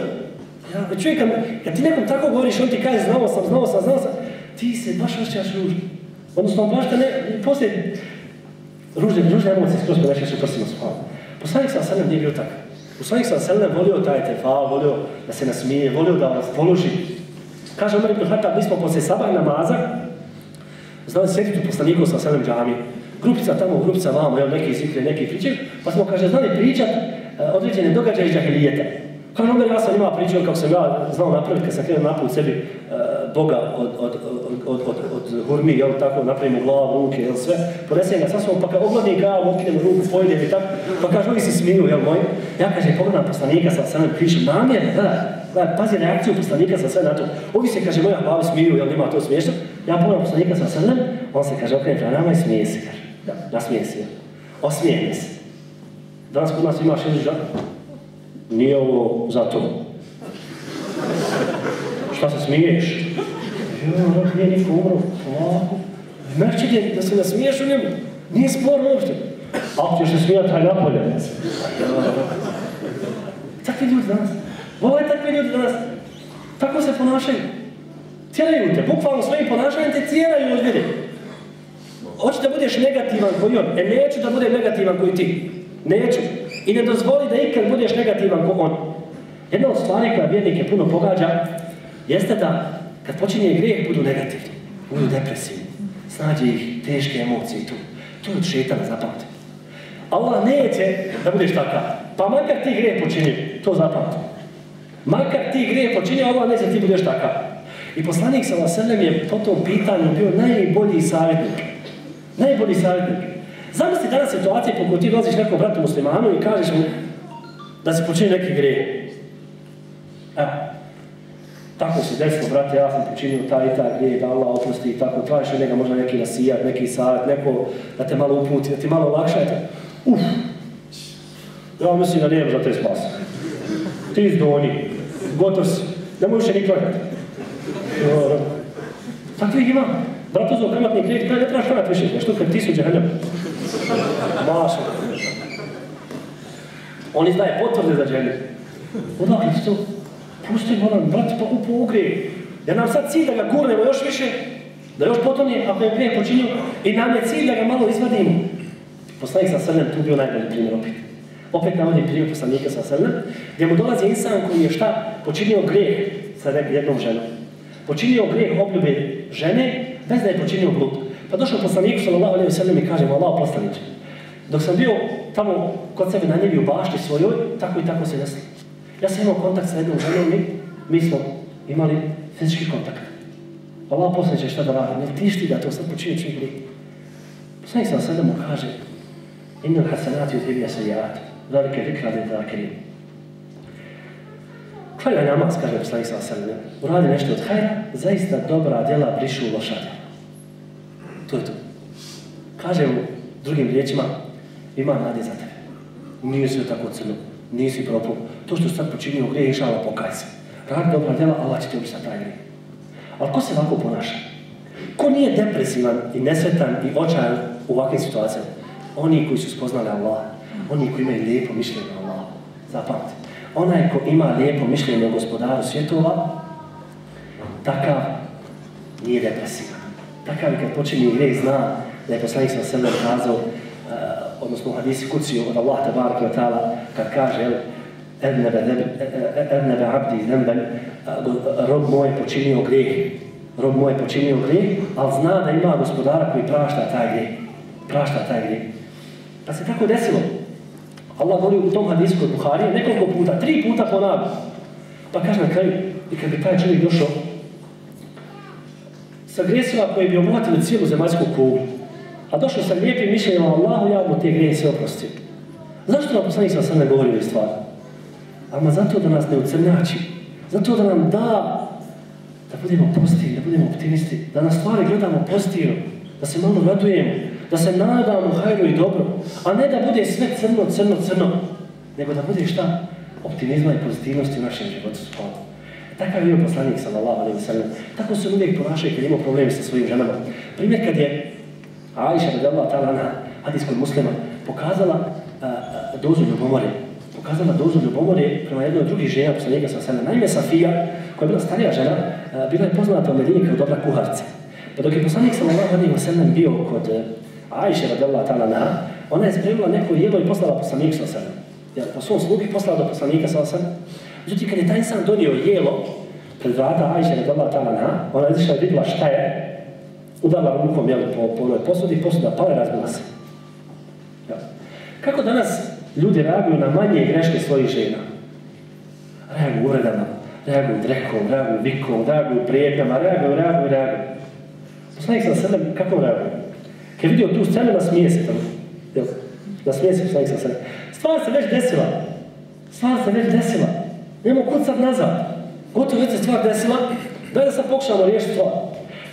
Ja, čovjek, kad, kad ti nekom tako govoriš, on ti kaže znao sam, znao sam, znao sam, ti se baš osjećaš ružno. Odnosno, baš da ne, poslije, ružne, ružne emocije skroz kod naših prsima spava. Poslanik sam sallam nije bio takav. Poslanik sam sallam volio taj tefal, volio da se nasmije, volio da vas položi. Kaže Omer ibn Hatab, mi smo poslije sabah namaza, znali sjediti u poslaniku sa sallam džami. Grupica tamo, grupica vamo, jel, neki zikre, neki pričaju, pa smo, kaže, znali pričat uh, određene događaje iz džahilijeta. Kaže Omer, ja sam imao pričao kako sam ja znao napraviti kad sam krenuo naput sebi uh, Boga od, od, od, od, od hurmi, jel tako, napravimo glavu, ruke, jel sve, ponesem ga sasvom, pa kad ogladni glavu, otkinem ruku, pojedem i tako, pa kaže, ovi se smiju, jel moj? Ja kaže, pogledam poslanika sa sve pišem, namjer, gledaj, gledaj, pazi reakciju poslanika sa sve na to. Ovi se, kaže, moja glavi smiju, jel ima to smiješno? Ja pogledam poslanika sa sve, on se, kaže, okrene prema nama i smije se, kaže, da, nasmije se, jel? Osmijene se. Danas kod nas ima šest žana. Nije ovo za to. Šta se smiješ? Jo, nije niko umro, polako. Merček da se nasmiješ u njemu. Nije sporno uopšte. Ako ćeš se smijati, taj napolje. Takvi ljudi danas. Ovo je takvi ljudi danas. Tako se ponašaju. Cijelaju te, bukvalno svojim ponašanjem te cijelaju od vidi. Hoćeš da budeš negativan koji on. E neću da budem negativan koji ti. Neću. I ne dozvoli da ikad budeš negativan ko on. Jedna od stvari koja vjernike puno pogađa, jeste da kad počinje grijeh budu negativni, budu depresivni, snađe ih teške emocije tu. To je od šetana, zapamte. Allah neće da budeš takav. Pa makar ti grijeh počinio, to zapamte. Makar ti grijeh počinio, Allah neće da ti budeš takav. I poslanik sa Vaselem je po tom pitanju bio najbolji savjetnik. Najbolji savjetnik. Zamisli danas situacije po kojoj ti dolaziš nekom bratu muslimanu i kažeš mu da si počinio neki grijeh. Evo, tako se desilo, brate, ja sam počinio taj i taj grijeh, da Allah oprosti i tako, tražiš njega možda neki nasijat, neki savjet, neko da te malo uputi, da ti malo olakšajte. Uf, ja mislim da nijem za te spas. Ti izdoni, gotov si, ne možeš ni klanjati. Takvih ima. Brat uzao kamatni kredit, kaj ne trebaš klanjati više, što kad ti su džahennem. Maša. On izdaje potvrde za džahennem. Odakle ti to? Pusti moram, brate, pa upo ugrije. Jer nam sad cilj da ga gurnemo još više, da još potone ako je grije počinio i nam je cilj da ga malo izvadimo. Poslanik sa srnem tu bio najbolji primjer opet. Opet navodim primjer poslanika sa srnem, gdje mu dolazi insan koji je šta? Počinio grijeh sa jednom ženom. Počinio grijeh obljube žene bez da je počinio blud. Pa došao poslaniku sallallahu alejhi ve sellem i kaže mu Allah poslaniče. Dok sam bio tamo kod sebe na njevi u bašti svojoj, tako i tako se desilo. Ja sam imao kontakt sa jednom ženom i mi smo imali fizički kontakt. Allah poslaniče šta da radim, ne tišti da to sad počinje čim. Poslanik sam sada mu kaže Innal hasanati udhibija sajat, velike vikra li dhakirin. Kvalja namaz, kaže poslanik sam sada, uradi nešto od hajra, zaista dobra djela brišu loša djela. To je to. Kaže mu drugim riječima, ima nade za tebe. Nije sve tako crno, nisi propao. To što sad počinio grije, išala, pokaj se. Radi dobra djela, Allah će ti opisati taj grije. Ali ko se ovako ponaša? Ko nije depresivan i nesretan i očajan u ovakvim situacijama? Oni koji su spoznali Allah, oni koji imaju lijepo mišljenje o Allah. Zapamte. Onaj ko ima lijepo mišljenje o gospodaru svjetova, takav nije depresivan. Takav kad počinje grijeh zna da je poslanik sa sebe kazao, odnosno hadisi kuciju od Allah tabaraka wa ta'ala, kad kaže, jel, Ernebe, abdi zemben, rob moj počinio grijeh. rob moj počinio grijeh, ali zna da ima gospodara koji prašta taj grijeh. Prašta taj grijeh. Pa se tako desilo. Allah govori u tom hadisu kod Buharije nekoliko puta, tri puta ponavlja. Pa kaže na kraju, i kad bi taj čovjek došao sa grijesima koji bi obuhvatili cijelu zemaljsku kuglu, a došao sa lijepim mišljenjem Allahu, ja mu te grije sve oprostio. Zašto nam poslanik sa sve ne govori ove stvari? Ama zato da nas ne ucrnjači, zato da nam da da budemo pozitivni, da budemo optimisti, da na stvari gledamo pozitivno, da se malo radujemo, da se nadamo hajru i dobro, a ne da bude sve crno, crno, crno, nego da bude šta? Optimizma i pozitivnosti u našem životu. Takav je bio poslanik sallallahu alejhi. Tako se uvijek ponašaju kad ima problemi sa svojim ženama. Primjer kad je Aisha radijallahu ta'ala anha, hadis kod muslima, pokazala dozu ljubomore. Pokazala dozu ljubomore prema jednoj od drugih žena alejhi ve sellem. Naime Safija, koja je bila starija žena, bila je poznata u Medini kao dobra kuharica. Pa dok je poslanik ve sellem bio kod Aisha radijallahu ta'ala anha, ona je spremila neko jelo i poslala alejhi ve sellem. Ja, po svom slugi poslala do poslanika ve sellem. Međutim, kad je taj insan donio jelo pred vrata Ajše ne dobila tamo na, ona je izišla i vidjela šta je, udarila rukom jel, po, onoj posudi, posuda pala i razbila se. Ja. Kako danas ljudi reaguju na manje greške svojih žena? Reaguju uredama, reaguju drekom, reaguju vikom, reaguju prijetnjama, reaguju, reaguju, reaguju. Poslanik sam sedem, kako reaguju? Kad je vidio tu scenu, nasmije se tamo. Jel? Se poslanik sam sedem. Stvar se već desila. Stvar se već desila. Nemo kud sad nazad. Gotovo već se stvar desila, daj da sad pokušamo riješiti stvar.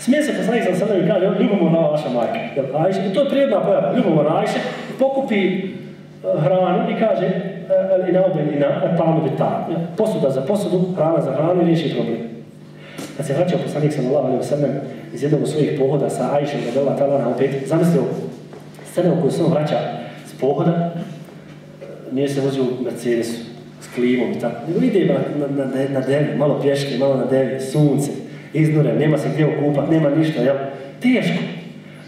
Smije se poslanik sam sada i kaže, ljubomorna ova vaša majka. Jel, Ajše, i to je prijedna pojava, ljubomorna Ajše, pokupi uh, hranu i kaže, i na obe, i na panu bi ta. Posuda za posudu, hrana za hranu i riješi problem. Kad se vraćao poslanik sam Allah, ali u iz jednog od svojih pohoda sa Ajšem, da je ova opet, zamislio scenu koju se on vraća s pohoda, nije se vozio u Mercedesu, klimom i tako. Nego ide na, na, na, na malo pješke, malo na devi, sunce, iznure, nema se gdje okupat, nema ništa, jel? Teško.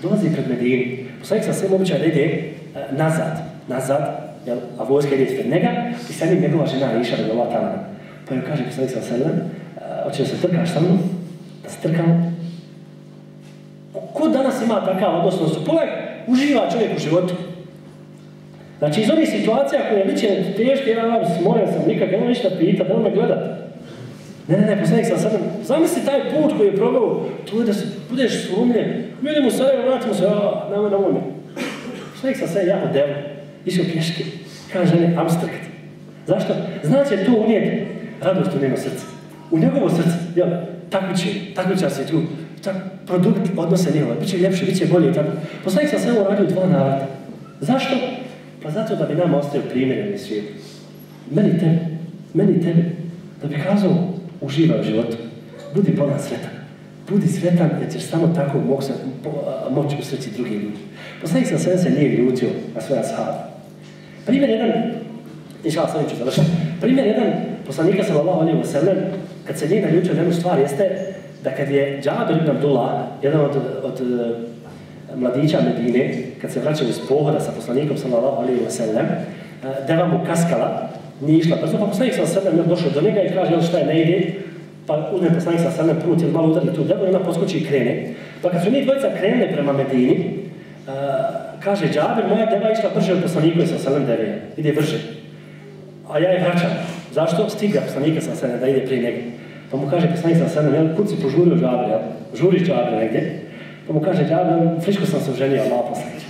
Dolazi pred Medinu. Poslanik sa svem običaj da ide uh, nazad, nazad, jel? a vojska ide ispred njega i sad njim njegova žena Iša da ova tamo. Pa joj kaže poslanik sa svem, uh, hoće da se trkaš sa mnom? Da se trkamo? Ko danas ima takav odnosno su uživa čovjek u životu. Znači iz ovih situacija koje bit će teške, ja vam smoren sam, nikak, nema ništa da me gledat. Ne, ne, ne, poslanik sam sad, zamisli taj put koji je probao, to je da se budeš idemo sada i vratimo se, a, nemoj, nemoj mi. Poslanik sam sad jako devo, išao pješke, kaže žene, am strkat. Zašto? Znači to unijeti radost u njegov srce. U njegovo srce, jel, takmiče, takmiča se tu, tak, produkt odnose njegove, bit će ljepše, bit će bolje i tako. Poslanik sam sve uradio dva navrata. Zašto? Pa zato da bi nam ostao primjer na svijetu. Meni tebe, meni tebe, da bi kazao, uživaj u životu. Budi pola sretan. Budi sretan jer ćeš samo tako moći moć u srci drugih ljudi. Poslanik sam sve se nije ljutio na svoja sahaba. Primjer jedan, inšala sam ću završiti, primjer jedan poslanika sallallahu alaihi wa sallam, kad se nije naljutio na jednu stvar, jeste da kad je Džabir ibn Abdullah, jedan od, od mladića Medine, kad se vraćaju iz pohoda sa poslanikom sallallahu alaihi wa sallam, deva mu kaskala, nije išla brzo, pa poslanik alaihi wa sallam došao do njega i kaže, šta je, ne ide, pa uzme poslanik wa sallam prvo tijel malo udari tu devu i ona poskoči i krene. Pa kad su njih dvojica krenuli prema Medini, uh, kaže Džabir, moja deva išla brže od poslanika wa sallam deve, ide brže. A ja je vraćam. Zašto? Stiga poslanika wa sallam da ide prije njega. Pa mu kaže poslanik alaihi wa sallam, kud si požurio Džabir, jel? Žuriš Džabir negdje? Pa mu kaže, ja friško sam se oženio, malo poslanić.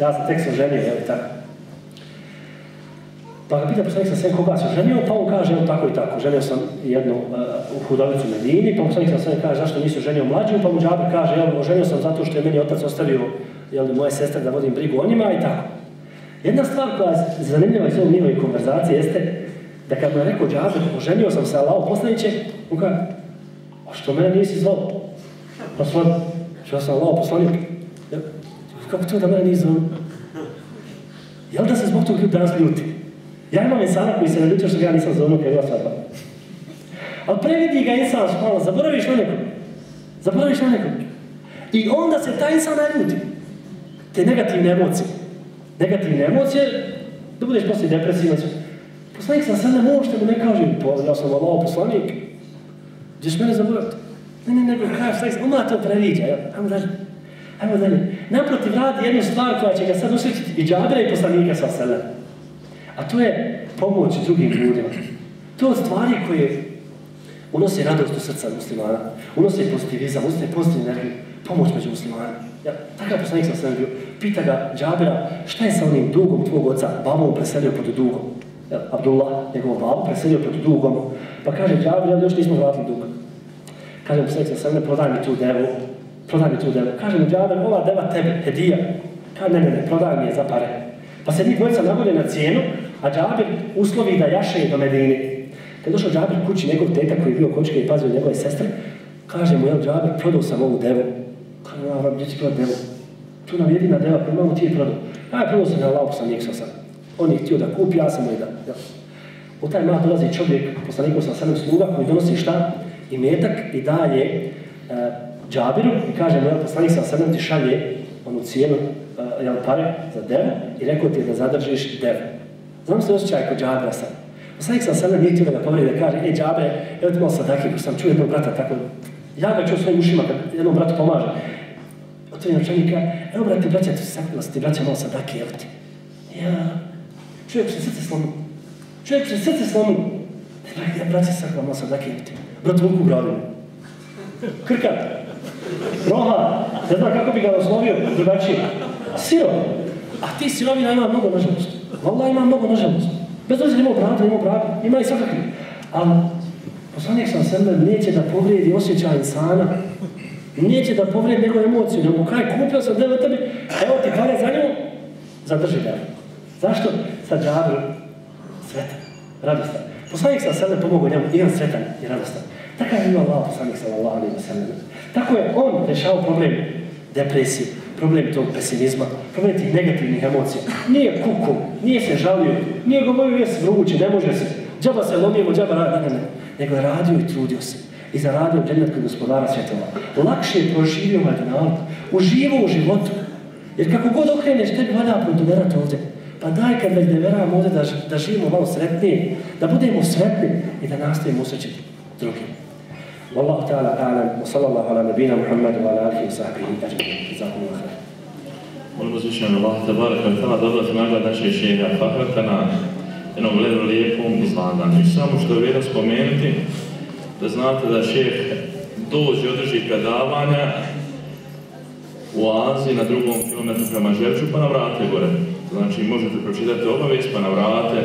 Ja sam tek se oženio, i tako. Pa ga pita poslanik sa sve koga se oženio, pa on kaže, evo tako i tako, ženio sam jednu uh, u Medini, pa poslanik sa sve kaže, zašto nisi oženio mlađu, pa mu džabe kaže, evo, oženio sam zato što je meni otac ostavio, jel, moje sestre da vodim brigu o njima i tako. Jedna stvar koja je zanimljiva iz ovog njihovih konverzacije jeste da kad mu je rekao džabe, oženio sam se Allaho poslaniće, on kaže, a što mene nisi zvao? Pa svoj, što sam Allah poslanik. Kako to da mene nije zvao? Jel da se zbog tog ljudi danas ljuti? Ja imam insana koji se ne ljutio što ga ja nisam zvao kad je svadba. Ali previdi ga insan, malo, zaboraviš na nekog. Zaboraviš na nekog. I onda se taj insan naljuti. Te negativne emocije. Negativne emocije, da budeš poslije depresivan. Poslanik sam sad ne možete mu ne kažem, ja sam Allah poslanik. Gdješ mene zaboraviti? Ne, ne, nego kaže, šta Allah to previđa? Ajmo dalje. Ajmo dalje. Naprotiv radi jednu stvar koja će ga sad usrećiti i džabira i poslanika sa sebe. A to je pomoć drugim ljudima. To stvari koje unose radost u srca muslimana, unose pozitivizam, unose pozitivnu energiju, pomoć među muslimanima. Ja, takav poslanik sam sam bio. Pita ga Džabira, šta je sa onim dugom tvog oca? Babo mu preselio pod dugom. Ja, Abdullah, njegov babo, preselio pod dugom. Pa kaže Džabir, ja još nismo vratili dug. Kaže poslanik sam sam ne, prodaj mi tu devu. Prodaj mi tu devu. Kaže mu Džabir, ova deva tebe, hedija. Kaže, ne, ne, ne, prodaj mi je za pare. Pa se njih dvojica nagode na cijenu, a Džabir uslovi da jaše do Medine. Kad došao Džabir kući, njegov teta koji je bio kočke i pazio njegove sestre, kaže mu, jel Džabir, prodao sam ovu devu. Kaže, ja, rab, gdje ti prodao devu? Tu nam jedina deva koju imamo ti je prodao. Ja, prodao sam na lauku sam njeg sam. On je htio da kupi, ja sam mu je da. U taj mlad dolazi čovjek, poslanikom sa sedam sluga, koji donosi šta? I metak i daje uh, Džabiru i kaže mu, jel, poslanik sa sedam ti šalje onu cijenu, uh, jel, pare za devu i rekao ti da zadržiš devu. Znam se osjećaj kod Džabira sad. Poslanik sam sada nije htio da povredi da kaže, e džabe, evo ti malo sadake, ko sam čuo jednog brata tako, ja ga čuo svojim ušima kad jednom bratu pomaže. Otvori načelnika, evo brate, braća, ti sakupila se ti braća malo sadake, evo ti. Ja, čovjek se srce slomi. Čovjek se srce slomi. Ja, braća, sakupila malo sadake, evo ti. Brat vuku bravi. Krkat. Roha. Ne znam kako bi ga oslovio drugačije. Siro. A ti sirovina ima mnogo nažalost. Wallah ima mnogo nažalost. Bez obzira imao brata, imao brata, ima i svakakvi. Ali poslanik sam sebe neće da povrijedi osjećaj insana, neće da povrijedi njegove emocije, nego kaj kupio sam deo tebi, evo ti pare za nju, zadrži ga. Zašto? Sa džabru, sretan, radostan. Poslanik sam sebe pomogao njemu, i on sretan i radostan. Takav je imao Allah, poslanik sallallahu alaihi wa sallam. Tako je on rešao problem depresije, problem tog pesimizma, problem tih negativnih emocija. Nije kuku, nije se žalio, nije govorio jes vruće, ne može se. Džaba se lomijemo, džaba radi, ne, ne, ne. Nego je radio i trudio se. I zaradio džennet kod gospodara svjetova. Lakše je proživio ovaj dunjalog. Uživo u životu. Jer kako god okreneš, tebi valja prodoverat ovdje. Pa daj kad već deveram ovdje da, da živimo malo sretnije, da budemo sretni i da nastavimo osjećati drugim. والله تعالى اعلم وصلى الله على نبينا محمد وعلى اله وصحبه اجمعين جزاكم الله خير Molim uzvišen Allah, tabarak wa ta'ala, dobro se nagleda naše šeha Fahrata na jednom ledu lijepom izlaganju. I samo što je vjerujem spomenuti, da znate da šeh dođe održi predavanja u Aziji na drugom kilometru prema Žerču pa navrate gore. Znači možete pročitati obavijest pa navrate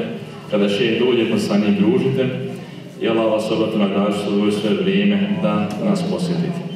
kada šeh dođe pa sa njim družite i Allah vas obratu na građu svoje vrijeme da nas posjetite.